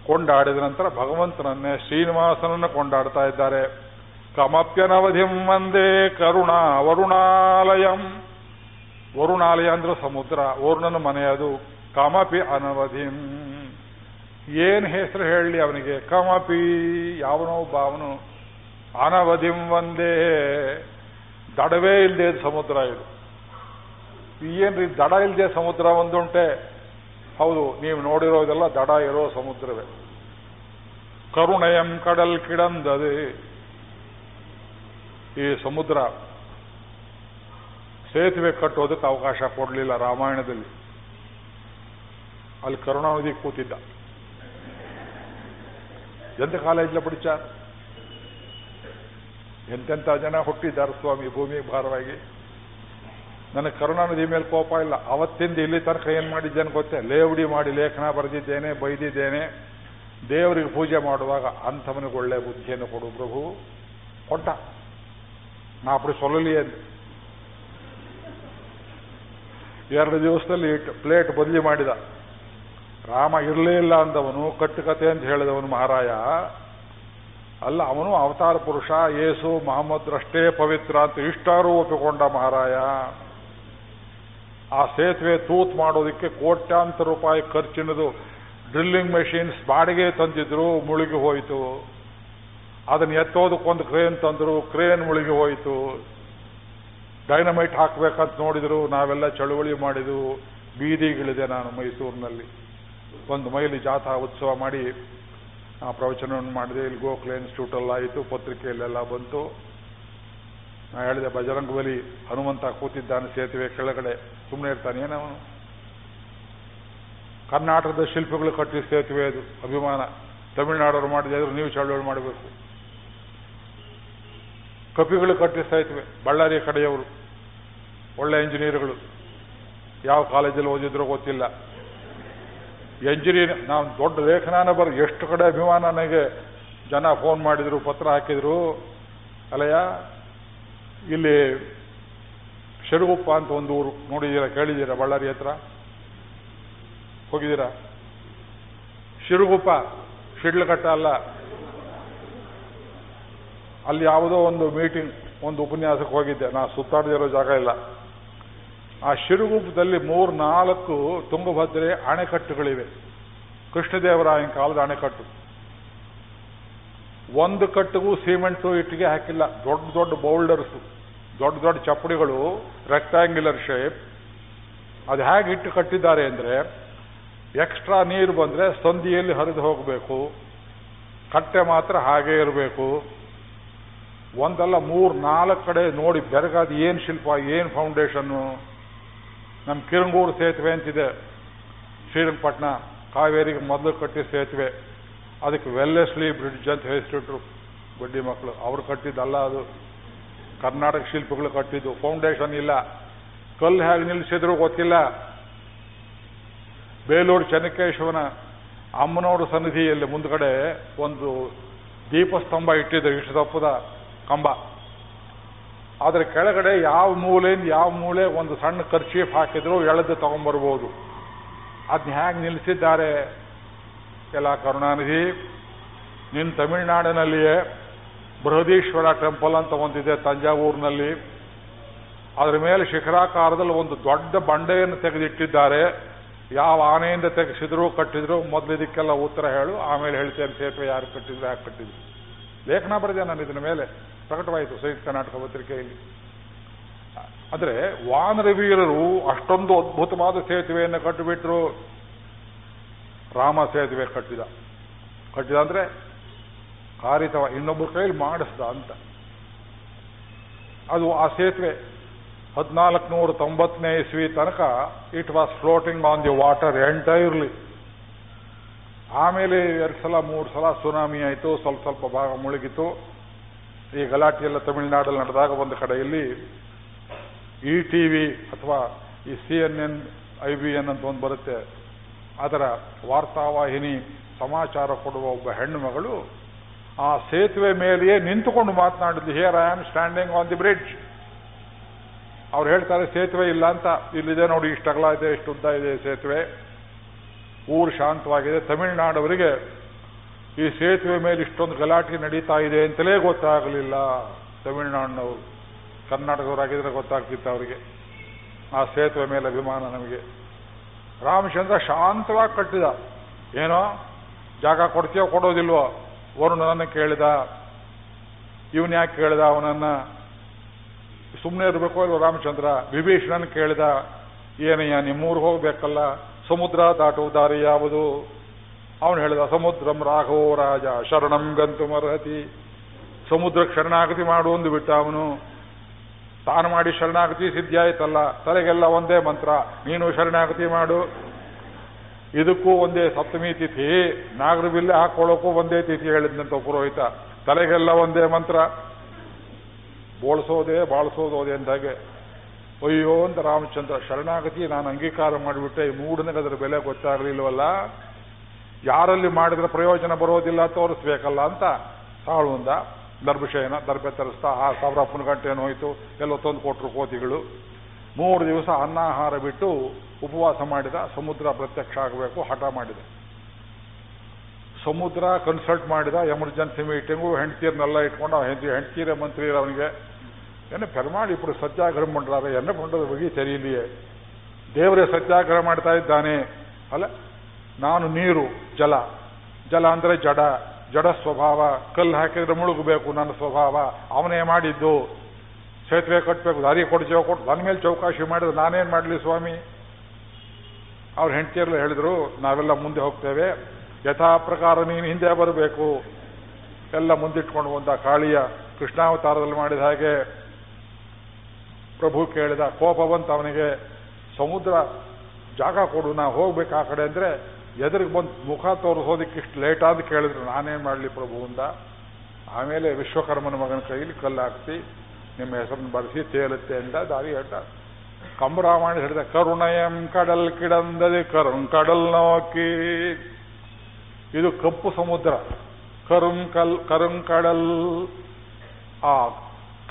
ಕೊಂಡಾಡಿದ ನಂತರ ಭಗವಂತನನ್ನೇ ಶ್ರೀನಿವಾಸನನ್ನು ಕೊಂಡಾಡ್ತಾ ಇದ್ದಾರೆ. ಕಮಪ್ಯನವಧಿಂ ವಂದೇ ಕರುಣಾ ವರುಣಾಲಯಂ. ವರುಣಾಲಯ ಅಂದ್ರೆ ಸಮುದ್ರ ವರುಣನ ಮನೆಯದು ಕಮಪಿ ಅನವಧಿಂ. ಏನ್ ಹೆಸರು ಹೇಳಲಿ ಅವನಿಗೆ? ಕಮಪಿ ಯಾವನೋ ಬಾವನು ಅನವಧಿಂ ಒಂದೇ ದಡವೇ ಇಲ್ಲದೆ ಸಮುದ್ರ ಇದು. ಏನ್ರಿ ದಡ ಇಲ್ಲದೆ ಸಮುದ್ರ ಒಂದುಂಟೆ? ಹೌದು, ನೀವು ನೋಡಿರೋದೆಲ್ಲ ದಡ ಇರೋ ಸಮುದ್ರವೇ. ಕರುಣಯಂ ಕಡಲ್ ಕಿಡಂದದೆ. ಈ ಸಮುದ್ರ ಸೇತುವೆ ಕಟ್ಟೋದಕ್ಕೆ ಅವಕಾಶ ಕೊಡಲಿಲ್ಲ ರಾಮಾಯಣದಲ್ಲಿ. ಅಲ್ಲಿ ಕರುಣಾನಿಧಿ ಕೂತಿದ್ದ. ಎಂತ ಕಾಲೇಜ್ಲ ಪಡಿಚ ಎಂತೆಂಥ ಜನ ಹುಟ್ಟಿದ್ದಾರೆ ಸ್ವಾಮಿ ಭೂಮಿ ಭಾರವಾಗಿ? ನನಗೆ ಕರುಣಾನಿಧಿ ಮೇಲೆ ಕೋಪ ಇಲ್ಲ. ಅವತ್ತಿಂದ ಇಲ್ಲಿ ತನಕ ಏನ್ ಮಾಡಿದ್ದೇನೆ ಗೊತ್ತೇ? ಲೇವಡಿ ಮಾಡಿ ಲೇಖನ ಬರೆದಿದ್ದೇನೆ, ಬೈದಿದ್ದೇನೆ. ದೇವರಿಗೆ ಪೂಜೆ ಮಾಡುವಾಗ ಅಂಥವನಿಗೆ ಒಳ್ಳೆ ಬುದ್ಧಿಯನ್ನು ಕೊಡು ಪ್ರಭು. ಕೊಟ್ಟ. ನಾ ಅಪ್ಪಡಿ ಸೊಲ್ಲಲಿ ಅಂತ ಎರಡು ದಿವಸದಲ್ಲಿ ಪ್ಲೇಟ್ ಬದಲಿ ಮಾಡಿದ. ರಾಮ ಇರಲೇ ಇಲ್ಲ ಅಂದವನು, ಕಟ್ಟುಕತೆ ಅಂತ ಹೇಳಿದವನು ಮಹಾರಾಯ. ಅಲ್ಲ, ಅವನು ಅವತಾರ ಪುರುಷ, ಏಸು, ಮಹಮ್ಮದ್ ರಷ್ಟೇ ಪವಿತ್ರ ಅಂತ ಇಷ್ಟಾರು ಒಪ್ಪಿಕೊಂಡ ಮಹಾರಾಯ. ಆ ಸೇತುವೆ ತೂತ್ ಮಾಡೋದಕ್ಕೆ ಕೋಟ್ಯಾಂತರ ರೂಪಾಯಿ ಖರ್ಚಿನದು ಡ್ರಿಲ್ಲಿಂಗ್ ಮೆಷಿನ್ಸ್ ಬಾಡಿಗೆ ತಂದಿದ್ರು, ಮುಳುಗಿ ಹೋಯಿತು. ಅದನ್ನ ಎತ್ತೋದಕ್ಕೊಂದು ಕ್ರೇನ್ ತಂದ್ರು, ಕ್ರೇನ್ ಮುಳುಗಿ ಹೋಯಿತು. ಡೈನಮೈಟ್ ಹಾಕಬೇಕಂತ ನೋಡಿದ್ರು, ನಾವೆಲ್ಲ ಚಳುವಳಿ ಮಾಡಿದ್ವು ಬೀದಿಗಿಳಿದೆ ನಾನು ಮೈಸೂರಿನಲ್ಲಿ. ಒಂದು ಮೈಲಿ ಜಾಥಾ ಉತ್ಸವ ಮಾಡಿ ಆ ಪ್ರವಚನವನ್ನು ಮಾಡಿದೆ. ಇಲ್ಲಿ ಗೋಖಲೆ ಇನ್ಸ್ಟಿಟ್ಯೂಟ್ ಎಲ್ಲ ಆಯಿತು. ಪತ್ರಿಕೆಯಲ್ಲೆಲ್ಲ ಬಂತು. ನಾ ಹೇಳಿದೆ, ಬಜರಂಗ ಬಲಿ ಹನುಮಂತ ಕೂತಿದ್ದಾನೆ ಸೇತುವೆ ಕೆಳಗಡೆ. ಸುಮ್ಮನೆ ಇರ್ತಾನೆ. ಏನವನು ಕರ್ನಾಟಕದ ಶಿಲ್ಪಿಗಳು ಕಟ್ಟಿದ ಸೇತುವೆ ಅದು. ಅಭಿಮಾನ. ತಮಿಳುನಾಡವರು ಮಾಡಿದ್ರು ನೀವು ಚಳವಳಿ ಮಾಡಬೇಕು. ಕಪಿಗಳು ಕಟ್ಟಿದ ಸೇತುವೆ. ಬಳ್ಳಾರಿ ಕಡೆಯವರು. ಒಳ್ಳೆ ಇಂಜಿನಿಯರ್ಗಳು ಯಾವ ಕಾಲೇಜಲ್ಲಿ ಓದಿದ್ರೋ ಗೊತ್ತಿಲ್ಲ. ಎಂಜಿನಿಯರ್ ನಾವು ದೊಡ್ಡ ಲೇಖನಾನ ಬರ್ ಎಷ್ಟು ಕಡೆ ಅಭಿಮಾನ ನನಗೆ. ಜನ ಫೋನ್ ಮಾಡಿದ್ರು, ಪತ್ರ ಹಾಕಿದ್ರು. ಅಲ್ಲಯ್ಯ ಇಲ್ಲಿ ಶಿರುಗುಪ್ಪ ಅಂತ ಒಂದು ಊರು ನೋಡಿದ್ದೀರಾ ಕೇಳಿದ್ದೀರಾ ಬಳ್ಳಾರಿ ಹತ್ರ? ಹೋಗಿದ್ದೀರಾ? ಶಿರುಗುಪ್ಪ, ಶಿಡ್ಲಘಟ್ಟ ಅಲ್ಲ. ಅಲ್ಲಿ ಯಾವುದೋ ಒಂದು ಮೀಟಿಂಗ್ ಒಂದು ಉಪನ್ಯಾಸಕ್ಕೆ ಹೋಗಿದ್ದೆ. ನಾ ಸುತ್ತಾಡದಿರೋ ಜಾಗ ಇಲ್ಲ. ಆ ಶಿರುಗುಪ್ಪದಲ್ಲಿ ಮೂರು ನಾಲ್ಕು ತುಂಗಭದ್ರೆ ಅಣೆಕಟ್ಟುಗಳಿವೆ. ಕೃಷ್ಣದೇವರಾಯನ ಕಾಲದ ಅಣೆಕಟ್ಟು. ಒಂದು ಕಟ್ಟಿಗೂ ಸಿಮೆಂಟು ಇಟ್ಟಿಗೆ ಹಾಕಿಲ್ಲ. ದೊಡ್ಡ ದೊಡ್ಡ ಬೌಲ್ಡರ್ಸು. ದೊಡ್ಡ ದೊಡ್ಡ ಚಪ್ಪಡಿಗಳು ರೆಕ್ಟಾಂಗ್ಯುಲರ್ ಶೇಪ್ ಅದು ಹೇಗೆ ಇಟ್ಟು ಕಟ್ಟಿದ್ದಾರೆ ಅಂದರೆ ಎಕ್ಸ್ಟ್ರಾ ನೀರು ಬಂದರೆ ಸಂದಿಯಲ್ಲಿ ಹರಿದು ಹೋಗಬೇಕು. ಕಟ್ಟೆ ಮಾತ್ರ ಹಾಗೇ ಇರಬೇಕು. ಒಂದಲ್ಲ ಮೂರು ನಾಲ್ಕು ಕಡೆ ನೋಡಿ, ಬೆರಗಾದ ಏನು ಶಿಲ್ಪ, ಏನು ಫೌಂಡೇಶನ್ನು ನಮ್ಮ ಕಿರಂಗೂರು ಸೇತುವೆ ಅಂತಿದೆ. ಶ್ರೀರಂಗಪಟ್ಟಣ ಕಾವೇರಿಗೆ ಮೊದಲು ಕಟ್ಟಿದ ಸೇತುವೆ. ಅದಕ್ಕೆ ವೆಲ್ಲೆಸ್ಲಿ ಬ್ರಿಡ್ಜ್ ಅಂತ ಹೆಸರಿಟ್ರು ಬಡ್ಡಿ ಮಕ್ಕಳು ಅವರು ಕಟ್ಟಿದ್ದಲ್ಲ ಅದು. ಕರ್ನಾಟಕ ಶಿಲ್ಪಿಗಳು ಕಟ್ಟಿದ್ದು. ಫೌಂಡೇಶನ್ ಇಲ್ಲ. ಕಲ್ಲು ಹೇಗೆ ನಿಲ್ಲಿಸಿದ್ರು ಗೊತ್ತಿಲ್ಲ. ಬೇಲೂರು ಚೆನ್ನಕೇಶವನ ಅಮ್ಮನವರ ಸನ್ನಿಧಿಯಲ್ಲಿ ಮುಂದ್ಗಡೆ ಒಂದು ದೀಪಸ್ತಂಭ ಇಟ್ಟಿದ್ದು ಇಷ್ಟು ದಪ್ಪದ ಕಂಬ. ಆದರೆ ಕೆಳಗಡೆ ಯಾವ ಮೂಲೆಯಿಂದ ಯಾವ ಮೂಲೆ ಒಂದು ಸಣ್ಣ ಕರ್ಚೀಫ್ ಹಾಕಿದ್ರು ಎಳೆದು ತಗೊಂಡ್ಬರ್ಬೋದು ಅದನ್ನ ಹೇಗೆ ನಿಲ್ಲಿಸಿದ್ದಾರೆ? ಎಲ್ಲ ಕರುಣಾನಿಧಿ ನಿನ್ನ ತಮಿಳುನಾಡಿನಲ್ಲಿಯೇ ಬೃಹದೀಶ್ವರ ಟೆಂಪಲ್ ಅಂತ ಒಂದಿದೆ ತಂಜಾವೂರಿನಲ್ಲಿ. ಅದರ ಮೇಲೆ ಶಿಖರಾಕಾರದಲ್ಲಿ ಒಂದು ದೊಡ್ಡ ಬಂಡೆಯನ್ನು ತೆಗೆದಿಟ್ಟಿದ್ದಾರೆ. ಯಾವ ಆನೆಯಿಂದ ತೆಗೆಸಿದ್ರು ಕಟ್ಟಿದ್ರು ಮೊದಲು ಇದಕ್ಕೆಲ್ಲ ಉತ್ತರ ಹೇಳು, ಆಮೇಲೆ ಹೇಳ್ತೇನೆ ಸೇತುವೆ ಯಾರು ಕಟ್ಟಿದ್ರು ಯಾಕೆ ಕಟ್ಟಿದ್ರು. ಲೇಖನ ಬರೆದೆ ನಾನು ಇದನ್ನ ಮೇಲೆ ಪ್ರಕಟವಾಯಿತು ಸಂಯುಕ್ತ ಕರ್ನಾಟಕ ಪತ್ರಿಕೆಯಲ್ಲಿ. ಆದರೆ ವಾನರವೀರರು ಅಷ್ಟೊಂದು ಅದ್ಭುತವಾದ ಸೇತುವೆಯನ್ನು ಕಟ್ಟಿಬಿಟ್ರು. ರಾಮ ಸೇತುವೆ ಕಟ್ಟಿದ. ಕಟ್ಟಿದ ಅಂದ್ರೆ ಕಾರಿತವ ಇನ್ನೊಬ್ಬರ ಕೈಲಿ ಮಾಡಿಸ್ದ ಅಂತ. ಅದು ಆ ಸೇತುವೆ ಹದಿನಾಲ್ಕು ನೂರ ತೊಂಬತ್ತನೇ ಇಸ್ವಿ ತನಕ it was floating on the water entirely ಆಮೇಲೆ ಎರಡು ಸಲ, ಮೂರು ಸಲ ಸುನಾಮಿ ಆಯಿತು, ಸ್ವಲ್ಪ ಸ್ವಲ್ಪ ಭಾಗ ಮುಳುಗಿತು. ಈ ಗಲಾಟೆ ಎಲ್ಲ ತಮಿಳುನಾಡಲ್ಲಿ ನಡೆದಾಗ ಒಂದು ಕಡೆಯಲ್ಲಿ ಇ ಟಿ ವಿ ಅಥವಾ ಈ C N N, I B N ಅಂತ ಒಂದು ಬರುತ್ತೆ. ಅದರ ವಾರ್ತಾವಾಹಿನಿ, ಸಮಾಚಾರ ಕೊಡುವ ಒಬ್ಬ ಹೆಣ್ಣು ಮಗಳು ಆ ಸೇತುವೆ ಮೇಲೆಯೇ ನಿಂತುಕೊಂಡು ಮಾತನಾಡಿದ್ದು here I am standing on the bridge ಅವ್ರು ಹೇಳ್ತಾರೆ, ಸೇತುವೆ ಇಲ್ಲ ಅಂತ. ಇಲ್ಲಿದೆ ನೋಡಿ, ಇಷ್ಟು ಇದೆ, ಇಷ್ಟು ಉದ್ದ ಇದೆ ಸೇತುವೆ. ಊರು ಶಾಂತವಾಗಿದೆ. ತಮಿಳುನಾಡವರಿಗೆ ಈ ಸೇತುವೆ ಮೇಲೆ ಇಷ್ಟೊಂದು ಗಲಾಟೆ ನಡೀತಾ ಇದೆ ಅಂತಲೇ ಗೊತ್ತಾಗಲಿಲ್ಲ ತಮಿಳುನಾಡಿನವರು. ಕರ್ನಾಟಕದವರಾಗಿದ್ರೆ ಗೊತ್ತಾಗ್ತಿತ್ತು ಅವರಿಗೆ. ಆ ಸೇತುವೆ ಮೇಲೆ ಅಭಿಮಾನ ನಮಗೆ. ರಾಮಚಂದ್ರ ಶಾಂತವಾಗಿ ಕಟ್ಟಿದ. ಏನೋ, ಜಾಗ ಕೊಡ್ತೀಯೋ ಕೊಡೋದಿಲ್ವೋ? ವರುಣನನ್ನು ಕೇಳಿದ. ಇವನು ಯಾಕೆ ಕೇಳಿದ? ಅವನನ್ನ ಸುಮ್ಮನೆ ಇರಬೇಕು ಅಲ್ವ ರಾಮಚಂದ್ರ? ವಿಭೀಷಣನ್ ಕೇಳಿದ. ಏನಯ್ಯ, ನಿಮ್ಮೂರು ಹೋಗ್ಬೇಕಲ್ಲ? ಸಮುದ್ರ ದಾಟುವ ದಾರಿ ಯಾವುದು? ಅವನು ಹೇಳಿದ, ಸಮುದ್ರಂ ರಾಘವೋ ರಾಜ, ಶರಣಂ ಗಂತು ಮರಹತಿ ಸಮುದ್ರ ಶರಣಾಗತಿ ಮಾಡು ಒಂದು ಬಿಟ್ಟ ಅವನು. ತಾನು ಮಾಡಿ ಶರಣಾಗತಿ ಸಿದ್ಧಿ ಆಯ್ತಲ್ಲ ತಲೆಗೆಲ್ಲ ಒಂದೇ ಮಂತ್ರ, ನೀನು ಶರಣಾಗತಿ ಮಾಡು. ಇದಕ್ಕೂ ಒಂದೇ ಸಪ್ತಮಿ ತಿಥಿ, ನಾಗರ ಬಿಲ್ಲೆ ಹಾಕೊಳ್ಳೋಕ್ಕೂ ಒಂದೇ ತಿಥಿ ಹೇಳಿದ್ನಂತ ಪುರೋಹಿತ. ತಲೆಗೆಲ್ಲ ಒಂದೇ ಮಂತ್ರ. ಬೋಳ್ಸೋದೇ ಬಾಳಿಸೋದೋದೆ ಅಂದಾಗೆ. ಅಯ್ಯೋ ಅಂತ ರಾಮಚಂದ್ರ ಶರಣಾಗತಿ ನಾನು ಅಂಗೀಕಾರ ಮಾಡಿಬಿಟ್ಟೆ. ಮೂಢನಿಗೆ ಅದರ ಬೆಲೆ ಗೊತ್ತಾಗಲಿಲ್ವಲ್ಲ? ಯಾರಲ್ಲಿ ಮಾಡಿದ್ರೆ ಪ್ರಯೋಜನ ಬರೋದಿಲ್ಲ ತೋರಿಸ್ಬೇಕಲ್ಲ ಅಂತ. ಸಾಳುವಂದ ದರ್ಭಶಯನ ದರ್ಭೆ ತರಿಸ್ತಾ, ಆ ಸಾವಿರಪ್ಪನ ಗಂಟೆನೂ ಹೋಯ್ತು. ತಂದು ಕೊಟ್ಟರು ಕೋತಿಗಳು. ಮೂರು ದಿವಸ ಅನ್ನಾಹಾರ ಬಿಟ್ಟು ಉಪವಾಸ ಮಾಡಿದ, ಸಮುದ್ರ ಪ್ರತ್ಯಕ್ಷ ಆಗಬೇಕು, ಹಠ ಮಾಡಿದ. ಸಮುದ್ರ ಕನ್ಸಲ್ಟ್ ಮಾಡಿದ, ಎಮರ್ಜೆನ್ಸಿ ಮೀಟಿಂಗು, ಹೆಂಡ್ತೀರ್ನೆಲ್ಲ ಇಟ್ಕೊಂಡು ಹೆಂಡತಿ, ಹೆಂಡ್ತೀರ ಮಂತ್ರಿ ಅವನಿಗೆ என்ன பெருமாள் இப்படி சத்தியாகிரகம் பண்றாரு என்ன பண்றது வழி தெரியலையே ದೇವರೇ ಸತ್ಯಾಗ್ರಹ ಮಾಡ್ತಾ ಇದ್ದಾನೆ ಅಲ್ಲ ನಾನು ನೀರು ಜಲ ಜಲ ಅಂದ್ರೆ ಜಡ ಜಡ ಸ್ವಭಾವ ಕಲ್ಲು ಹಾಕಿದ್ರೆ ಮುಳುಗಬೇಕು ನನ್ನ ಸ್ವಭಾವ ಅವನೇ ಮಾಡಿದ್ದು ಸೇತುವೆ ಕಟ್ಟಬೇಕು ದಾರಿ ಕೊಡ್ತೀವೋ ಕೊಟ್ಟು ನನ್ನ ಮೇಲೆ ಚೌಕಾಶಿ ಮಾಡಿದ್ರೆ ನಾನೇನ್ ಮಾಡಲಿ ಸ್ವಾಮಿ ಅವ್ರ ಹೆಂಡತಿಯರೆಲ್ಲ ಹೇಳಿದ್ರು ನಾವೆಲ್ಲ ಮುಂದೆ ಹೋಗ್ತೇವೆ ಯಥಾ ಪ್ರಕಾರ ನೀನು ಹಿಂದೆ ಬರಬೇಕು ಎಲ್ಲ ಮುಂದಿಟ್ಕೊಂಡು ಬಂದ ಕಾಳಿಯ ಕೃಷ್ಣಾವತಾರದಲ್ಲಿ ಮಾಡಿದ ಹಾಗೆ ಪ್ರಭು ಕೇಳಿದ ಕೋಪ ಬಂತ ಅವನಿಗೆ, ಸಮುದ್ರ ಜಾಗ ಕೊಡು, ನಾ ಹೋಗ್ಬೇಕು ಆ ಕಡೆ. ಅಂದ್ರೆ, ಎದುರಿಗೆ ಬಂದು ಮುಖ ತೋರಿಸೋದಕ್ಕೆ ಇಷ್ಟು ಲೇಟ್ ಆದ ಕೇಳಿದ್ರು. ನಾನೇನ್ ಮಾಡಲಿ ಪ್ರಭು ಅಂದ ಆಮೇಲೆ ವಿಶ್ವಕರ್ಮನ ಮಗನ ಕೈಲಿ ಕಲ್ಲು ಹಾಕ್ಸಿ ನಿಮ್ಮ ಹೆಸರನ್ನು ಬರೆಸಿ ತೇಲುತ್ತೆ ಅಂತ ದಾರಿ ಹೇಳ್ತ ಕಂಬರಾಮಾಯಣ ಹೇಳಿದ, ಕರುಣಯಂ ಕಡಲ್ ಕಿಡಂದದೆ, ಕರುಣ್ ಕಡಲ್ ನೋಕಿ. ಇದು ಕಪ್ಪು ಸಮುದ್ರ. ಕರುಂ ಕಲ್ ಕರುಂ ಕಡಲ್. ಆ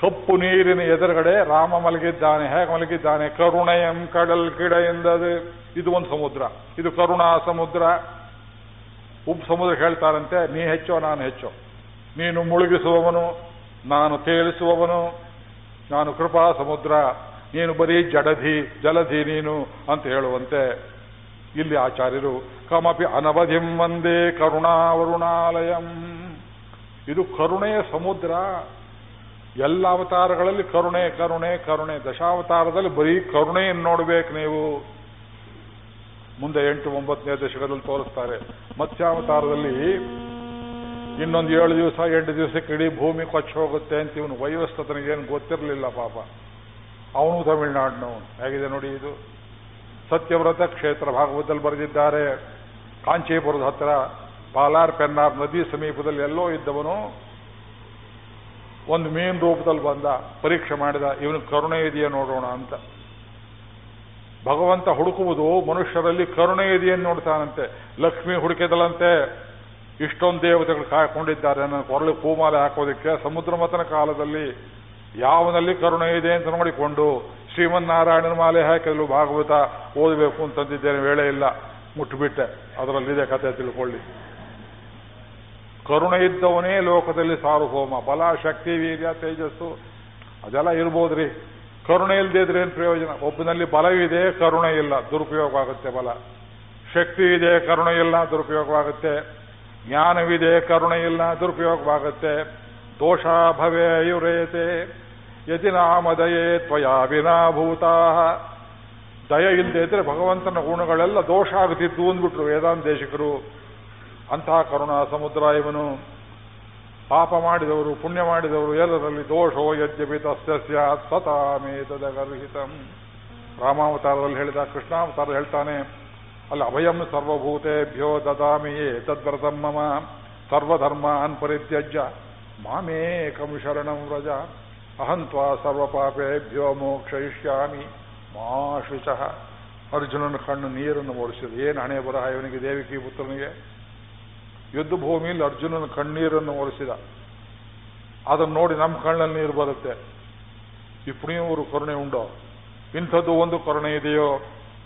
ಕಪ್ಪು ನೀರಿನ ಎದುರುಗಡೆ ರಾಮ ಮಲಗಿದ್ದಾನೆ, ಹೇಗೆ ಮಲಗಿದ್ದಾನೆ? ಕರುಣಯಂ ಕಡಲ್ ಕಿಡ ಎಂದದು. ಇದು ಒಂದು ಸಮುದ್ರ. ಇದು ಕರುಣಾ ಸಮುದ್ರ. ಉಪ್ ಸಮುದ್ರ ಹೇಳ್ತಾರಂತೆ, ನೀ ಹೆಚ್ಚೋ, ನಾನು ಹೆಚ್ಚೋ. ನೀನು ಮುಳುಗಿಸುವವನು, ನಾನು ತೇಲಿಸುವವನು. ನಾನು ಕೃಪಾ ಸಮುದ್ರ. ನೀನು ಬರೀ ಜಡಧಿ, ಜಲಧಿ ನೀನು ಅಂತ ಹೇಳುವಂತೆ ಇಲ್ಲಿ ಆಚಾರ್ಯರು, ಕಮಪಿ ಅನವಧಿಂ ಒಂದೇ ಕರುಣಾವರುಣಾಲಯಂ. ಇದು ಕರುಣೆಯ ಸಮುದ್ರ. ಎಲ್ಲ ಅವತಾರಗಳಲ್ಲಿ ಕರುಣೆ ಕರುಣೆ ಕರುಣೆ. ದಶಾವತಾರದಲ್ಲಿ ಬರೀ ಕರುಣೆಯನ್ನು ನೋಡಬೇಕು ನೀವು. ಮುಂದೆ ಎಂಟು, ಒಂಬತ್ತನೇ ದಶಕದಲ್ಲಿ ತೋರಿಸ್ತಾರೆ. ಮತ್ಸ್ಯಾವತಾರದಲ್ಲಿ ಇನ್ನೊಂದು ಏಳು ದಿವಸ, ಎಂಟು ದಿವಸಕ್ಕೆ ಇಡೀ ಭೂಮಿ ಕೊಚ್ಚ ಹೋಗುತ್ತೆ ಅಂತ ಇವನು ವಯೋಸ್ಥತನಿಗೇನು ಗೊತ್ತಿರಲಿಲ್ಲ ಪಾಪ. ಅವನು ತಮಿಳುನಾಡಿನವನು. ಹೇಗಿದೆ ನೋಡಿ ಇದು? ಸತ್ಯವ್ರತ ಕ್ಷೇತ್ರ ಭಾಗವತದಲ್ಲಿ ಬರೆದಿದ್ದಾರೆ. ಕಾಂಚೀಪುರದ ಹತ್ರ ಪಾಲಾರ್ ಪೆನ್ನಾರ್ ನದಿ ಸಮೀಪದಲ್ಲಿ ಎಲ್ಲೋ ಇದ್ದವನು ಒಂದು ಮೇನ್ ರೂಪದಲ್ಲಿ ಬಂದ, ಪರೀಕ್ಷೆ ಮಾಡಿದ, ಇವನು ಕರುಣೆ ಇದೆಯಾ ನೋಡೋಣ ಅಂತ. ಭಗವಂತ ಹುಡುಕುವುದು ಮನುಷ್ಯರಲ್ಲಿ ಕರುಣೆ ಇದೆಯನ್ನು ನೋಡ್ತಾನಂತೆ. ಲಕ್ಷ್ಮಿ ಹುಡುಕಿದಳಂತೆ, ಇಷ್ಟೊಂದು ದೇವತೆಗಳು ಕಾಯ್ಕೊಂಡಿದ್ದಾರೆ, ನನ್ನ ಕೊರಳು ಕೂಮಾಲೆ ಹಾಕೋದಕ್ಕೆ. ಸಮುದ್ರ ಮತನ ಕಾಲದಲ್ಲಿ ಯಾವನಲ್ಲಿ ಕರುಣೆ ಇದೆ ಅಂತ ನೋಡಿಕೊಂಡು, ಶ್ರೀಮನ್ನಾರಾಯಣನ ಮಾಲೆ ಹಾಕಿದಲು, ಭಾಗವತ ಓದಬೇಕು ಅಂತಂದಿದ್ದೇನೆ ವೇಳೆ ಇಲ್ಲ ಮುಟ್ಟುಬಿಟ್ಟೆ ಅದರಲ್ಲಿದೆ ಕತೆ, ತಿಳ್ಕೊಳ್ಳಿ. ಕರುಣೆ ಇದ್ದವನೇ ಲೋಕದಲ್ಲಿ ಸಾರ್ವಭೌಮ ಬಲ, ಶಕ್ತಿ, ವೀರ್ಯ, ತೇಜಸ್ಸು, ಅದೆಲ್ಲ ಇರ್ಬೋದ್ರಿ. ಕರುಣೆ ಇಲ್ಲದೆ ಇದ್ರೆ ಏನು ಪ್ರಯೋಜನ? ಒಬ್ಬನಲ್ಲಿ ಬಲವಿದೆ ಕರುಣೆ ಇಲ್ಲ, ದುರುಪಯೋಗ ಆಗುತ್ತೆ ಬಲ. ಶಕ್ತಿ ಇದೆ, ಕರುಣೆ ಇಲ್ಲ ದುರುಪಯೋಗವಾಗುತ್ತೆ ಜ್ಞಾನವಿದೆ, ಕರುಣೆ ಇಲ್ಲ ದುರುಪಯೋಗವಾಗುತ್ತೆ ದೋಷ ಭವೇ ಯುರೇತೆ, ಯತಿ ನಾಮದಯೇ ತ್ವಯಾ ವಿನಾಭೂತಾ ದಯ ಇಲ್ಲದೆ ಇದ್ರೆ ಭಗವಂತನ ಗುಣಗಳೆಲ್ಲ ದೋಷ ಆಗುತ್ತಿತ್ತು ಅಂದ್ಬಿಟ್ರು ವೇದಾಂತ ದೇಶಿಕರು ಅಂತಹ ಕರುಣಾ ಸಮುದ್ರ ಇವನು. ಪಾಪ ಮಾಡಿದವರು, ಪುಣ್ಯ ಮಾಡಿದವರು ಎಲ್ಲರಲ್ಲಿ ದೋಷೋ ಯದ್ಯಪಿ ತಸ್ಯ ಸತಾಮೇತದ ಗರ್ಹಿತಂ. ರಾಮಾವತಾರದಲ್ಲಿ ಹೇಳಿದ, ಕೃಷ್ಣಾವತಾರ ಹೇಳ್ತಾನೆ, ಅಲ್ಲಿ ಅಭಯಂ ಸರ್ವಭೂತೇಭ್ಯೋ ದದಾಮಿಯೇ ತದ್ವ್ರತಂ ಮಮ. ಸರ್ವಧರ್ಮಾನ್ ಪರಿತ್ಯಜ್ಯ, ಮಾಮೇಕಂ ಶರಣಂ ವ್ರಜ. ಅಹಂತ್ವಾ ಸರ್ವಪಾಪೇಭ್ಯೋ ಮೋಕ್ಷಯಿಷ್ಯಾಮಿ. ಮಾ ಶುಚಃ. ಅರ್ಜುನನ ಕಣ್ಣು ನೀರನ್ನು ಓಡಿಸಿದ ಏನು ಹಣೆ ಬರಹ ಇವನಿಗೆ ದೇವಿಕಿ ಪುತ್ರನಿಗೆ ಯುದ್ಧ ಭೂಮಿಯಲ್ಲಿ ಅರ್ಜುನನ ಕಣ್ಣೀರನ್ನು ಒರೆಸಿದ. ಅದನ್ನು ನೋಡಿ ನಮ್ಮ ಕಣ್ಣಲ್ಲಿ ನೀರು ಬರುತ್ತೆ. ಈ ಪುಣ್ಯವರು ಕರುಣೆ ಉಂಡೋ ಇಂಥದ್ದು ಒಂದು ಕರುಣೆ ಇದೆಯೋ?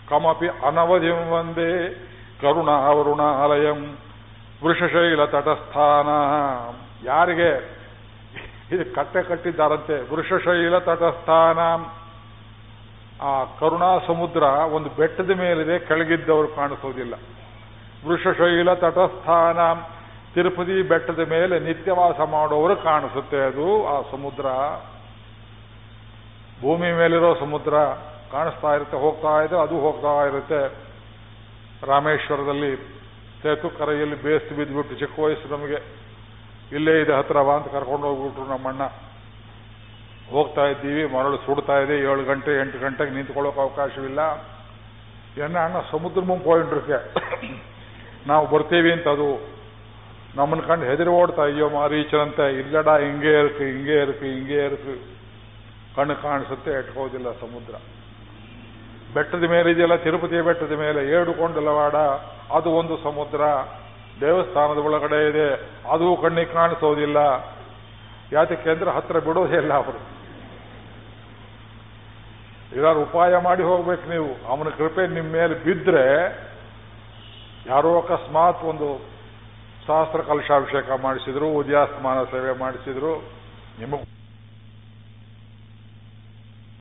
ಕಮಪಿ ಅನವಧಿ ಒಂದೇ ಕರುಣಾವರುಣಾಲಯಂ ವೃಷಶೈಲ ತಟಸ್ಥಾನ. ಯಾರಿಗೆ? ಇದು ಕಟ್ಟೆ ಕಟ್ಟಿದ್ದಾರಂತೆ. ವೃಷಶೈಲ ತಟಸ್ಥಾನ. ಆ ಕರುಣಾ ಸಮುದ್ರ ಒಂದು ಬೆಟ್ಟದ ಮೇಲಿದೆ, ಕೆಳಗಿದ್ದವರು ಕಾಣಿಸೋದಿಲ್ಲ. ವೃಷಶೈಲ ತಟಸ್ಥಾನ ತಿರುಪತಿ ಬೆಟ್ಟದ ಮೇಲೆ ನಿತ್ಯವಾಸ ಮಾಡುವವರು ಕಾಣಿಸುತ್ತೆ ಅದು, ಆ ಸಮುದ್ರ. ಭೂಮಿ ಮೇಲಿರೋ ಸಮುದ್ರ ಕಾಣಿಸ್ತಾ ಇರುತ್ತೆ, ಹೋಗ್ತಾ ಇದೆ, ಅದು ಹೋಗ್ತಾ ಇರುತ್ತೆ. ರಾಮೇಶ್ವರದಲ್ಲಿ ಸೇತು ಕರೆಯಲ್ಲಿ ಬೇಸ್ತು ಬಿದ್ದುಬಿಟ್ಟು ಚಿಕ್ಕ ವಯಸ್ಸು ನಮಗೆ. ಇಲ್ಲೇ ಇದೆ ಹತ್ರವ ಅಂತ ಕರ್ಕೊಂಡು ಹೋಗ್ಬಿಟ್ರು ನಮ್ಮಣ್ಣ. ಹೋಗ್ತಾ ಇದ್ದೀವಿ, ಮರಳು ಸುಡ್ತಾ ಇದೆ, ಏಳು ಗಂಟೆ, ಎಂಟು ಗಂಟೆಗೆ ನಿಂತ್ಕೊಳ್ಳೋಕೆ ಅವಕಾಶವಿಲ್ಲ. ಎನ್ನ ಅಣ್ಣ ಸಮುದ್ರ ಮುಂದೆ ಹೋಗಿಟ್ರಕ್ಕೆ ನಾವು ಬರ್ತೀವಿ ಅಂತ ಅದು ನಮ್ಮನ್ನು ಕಂಡು ಹೆದರಿ ಓಡ್ತಾ ಅಯ್ಯೋ ಮಾರೀಚರಂತೆ ಇಲ್ಲಡ, ಹಿಂಗೆ ಇರ್ಕು ಹಿಂಗೆ ಇರ್ಕು ಹಿಂಗೆ ಇರ್ಕು. ಕಣ್ಣು ಕಾಣಿಸುತ್ತೆ ಎಟ್ಕೋದಿಲ್ಲ ಸಮುದ್ರ. ಬೆಟ್ಟದ ಮೇಲೆ ಇದೆಯಲ್ಲ ತಿರುಪತಿ ಬೆಟ್ಟದ ಮೇಲೆ ಏಡುಕೊಂಡಲವಾಡ ಅದು ಒಂದು ಸಮುದ್ರ. ದೇವಸ್ಥಾನದ ಒಳಗಡೆ ಇದೆ, ಅದು ಕಣ್ಣಿಗೆ ಕಾಣಿಸೋದಿಲ್ಲ. ಯಾತಕ್ಕೆ ಕೇಂದ್ರ ಹತ್ರ ಬಿಡೋದೇ ಇಲ್ಲ ಅವರು. ಏನಾದ್ರು ಉಪಾಯ ಮಾಡಿ ಹೋಗ್ಬೇಕು ನೀವು. ಅವನ ಕೃಪೆ ನಿಮ್ಮ ಮೇಲೆ ಬಿದ್ದರೆ ಯಾರೋ ಅಕಸ್ಮಾತ್ ಒಂದು ಸಹಸ್ರ ಕಲಶಾಭಿಷೇಕ ಮಾಡಿಸಿದ್ರು ಉದ್ಯಾಸ್ತಮಾನ ಸೇವೆ ಮಾಡಿಸಿದ್ರು ನಿಮಗ್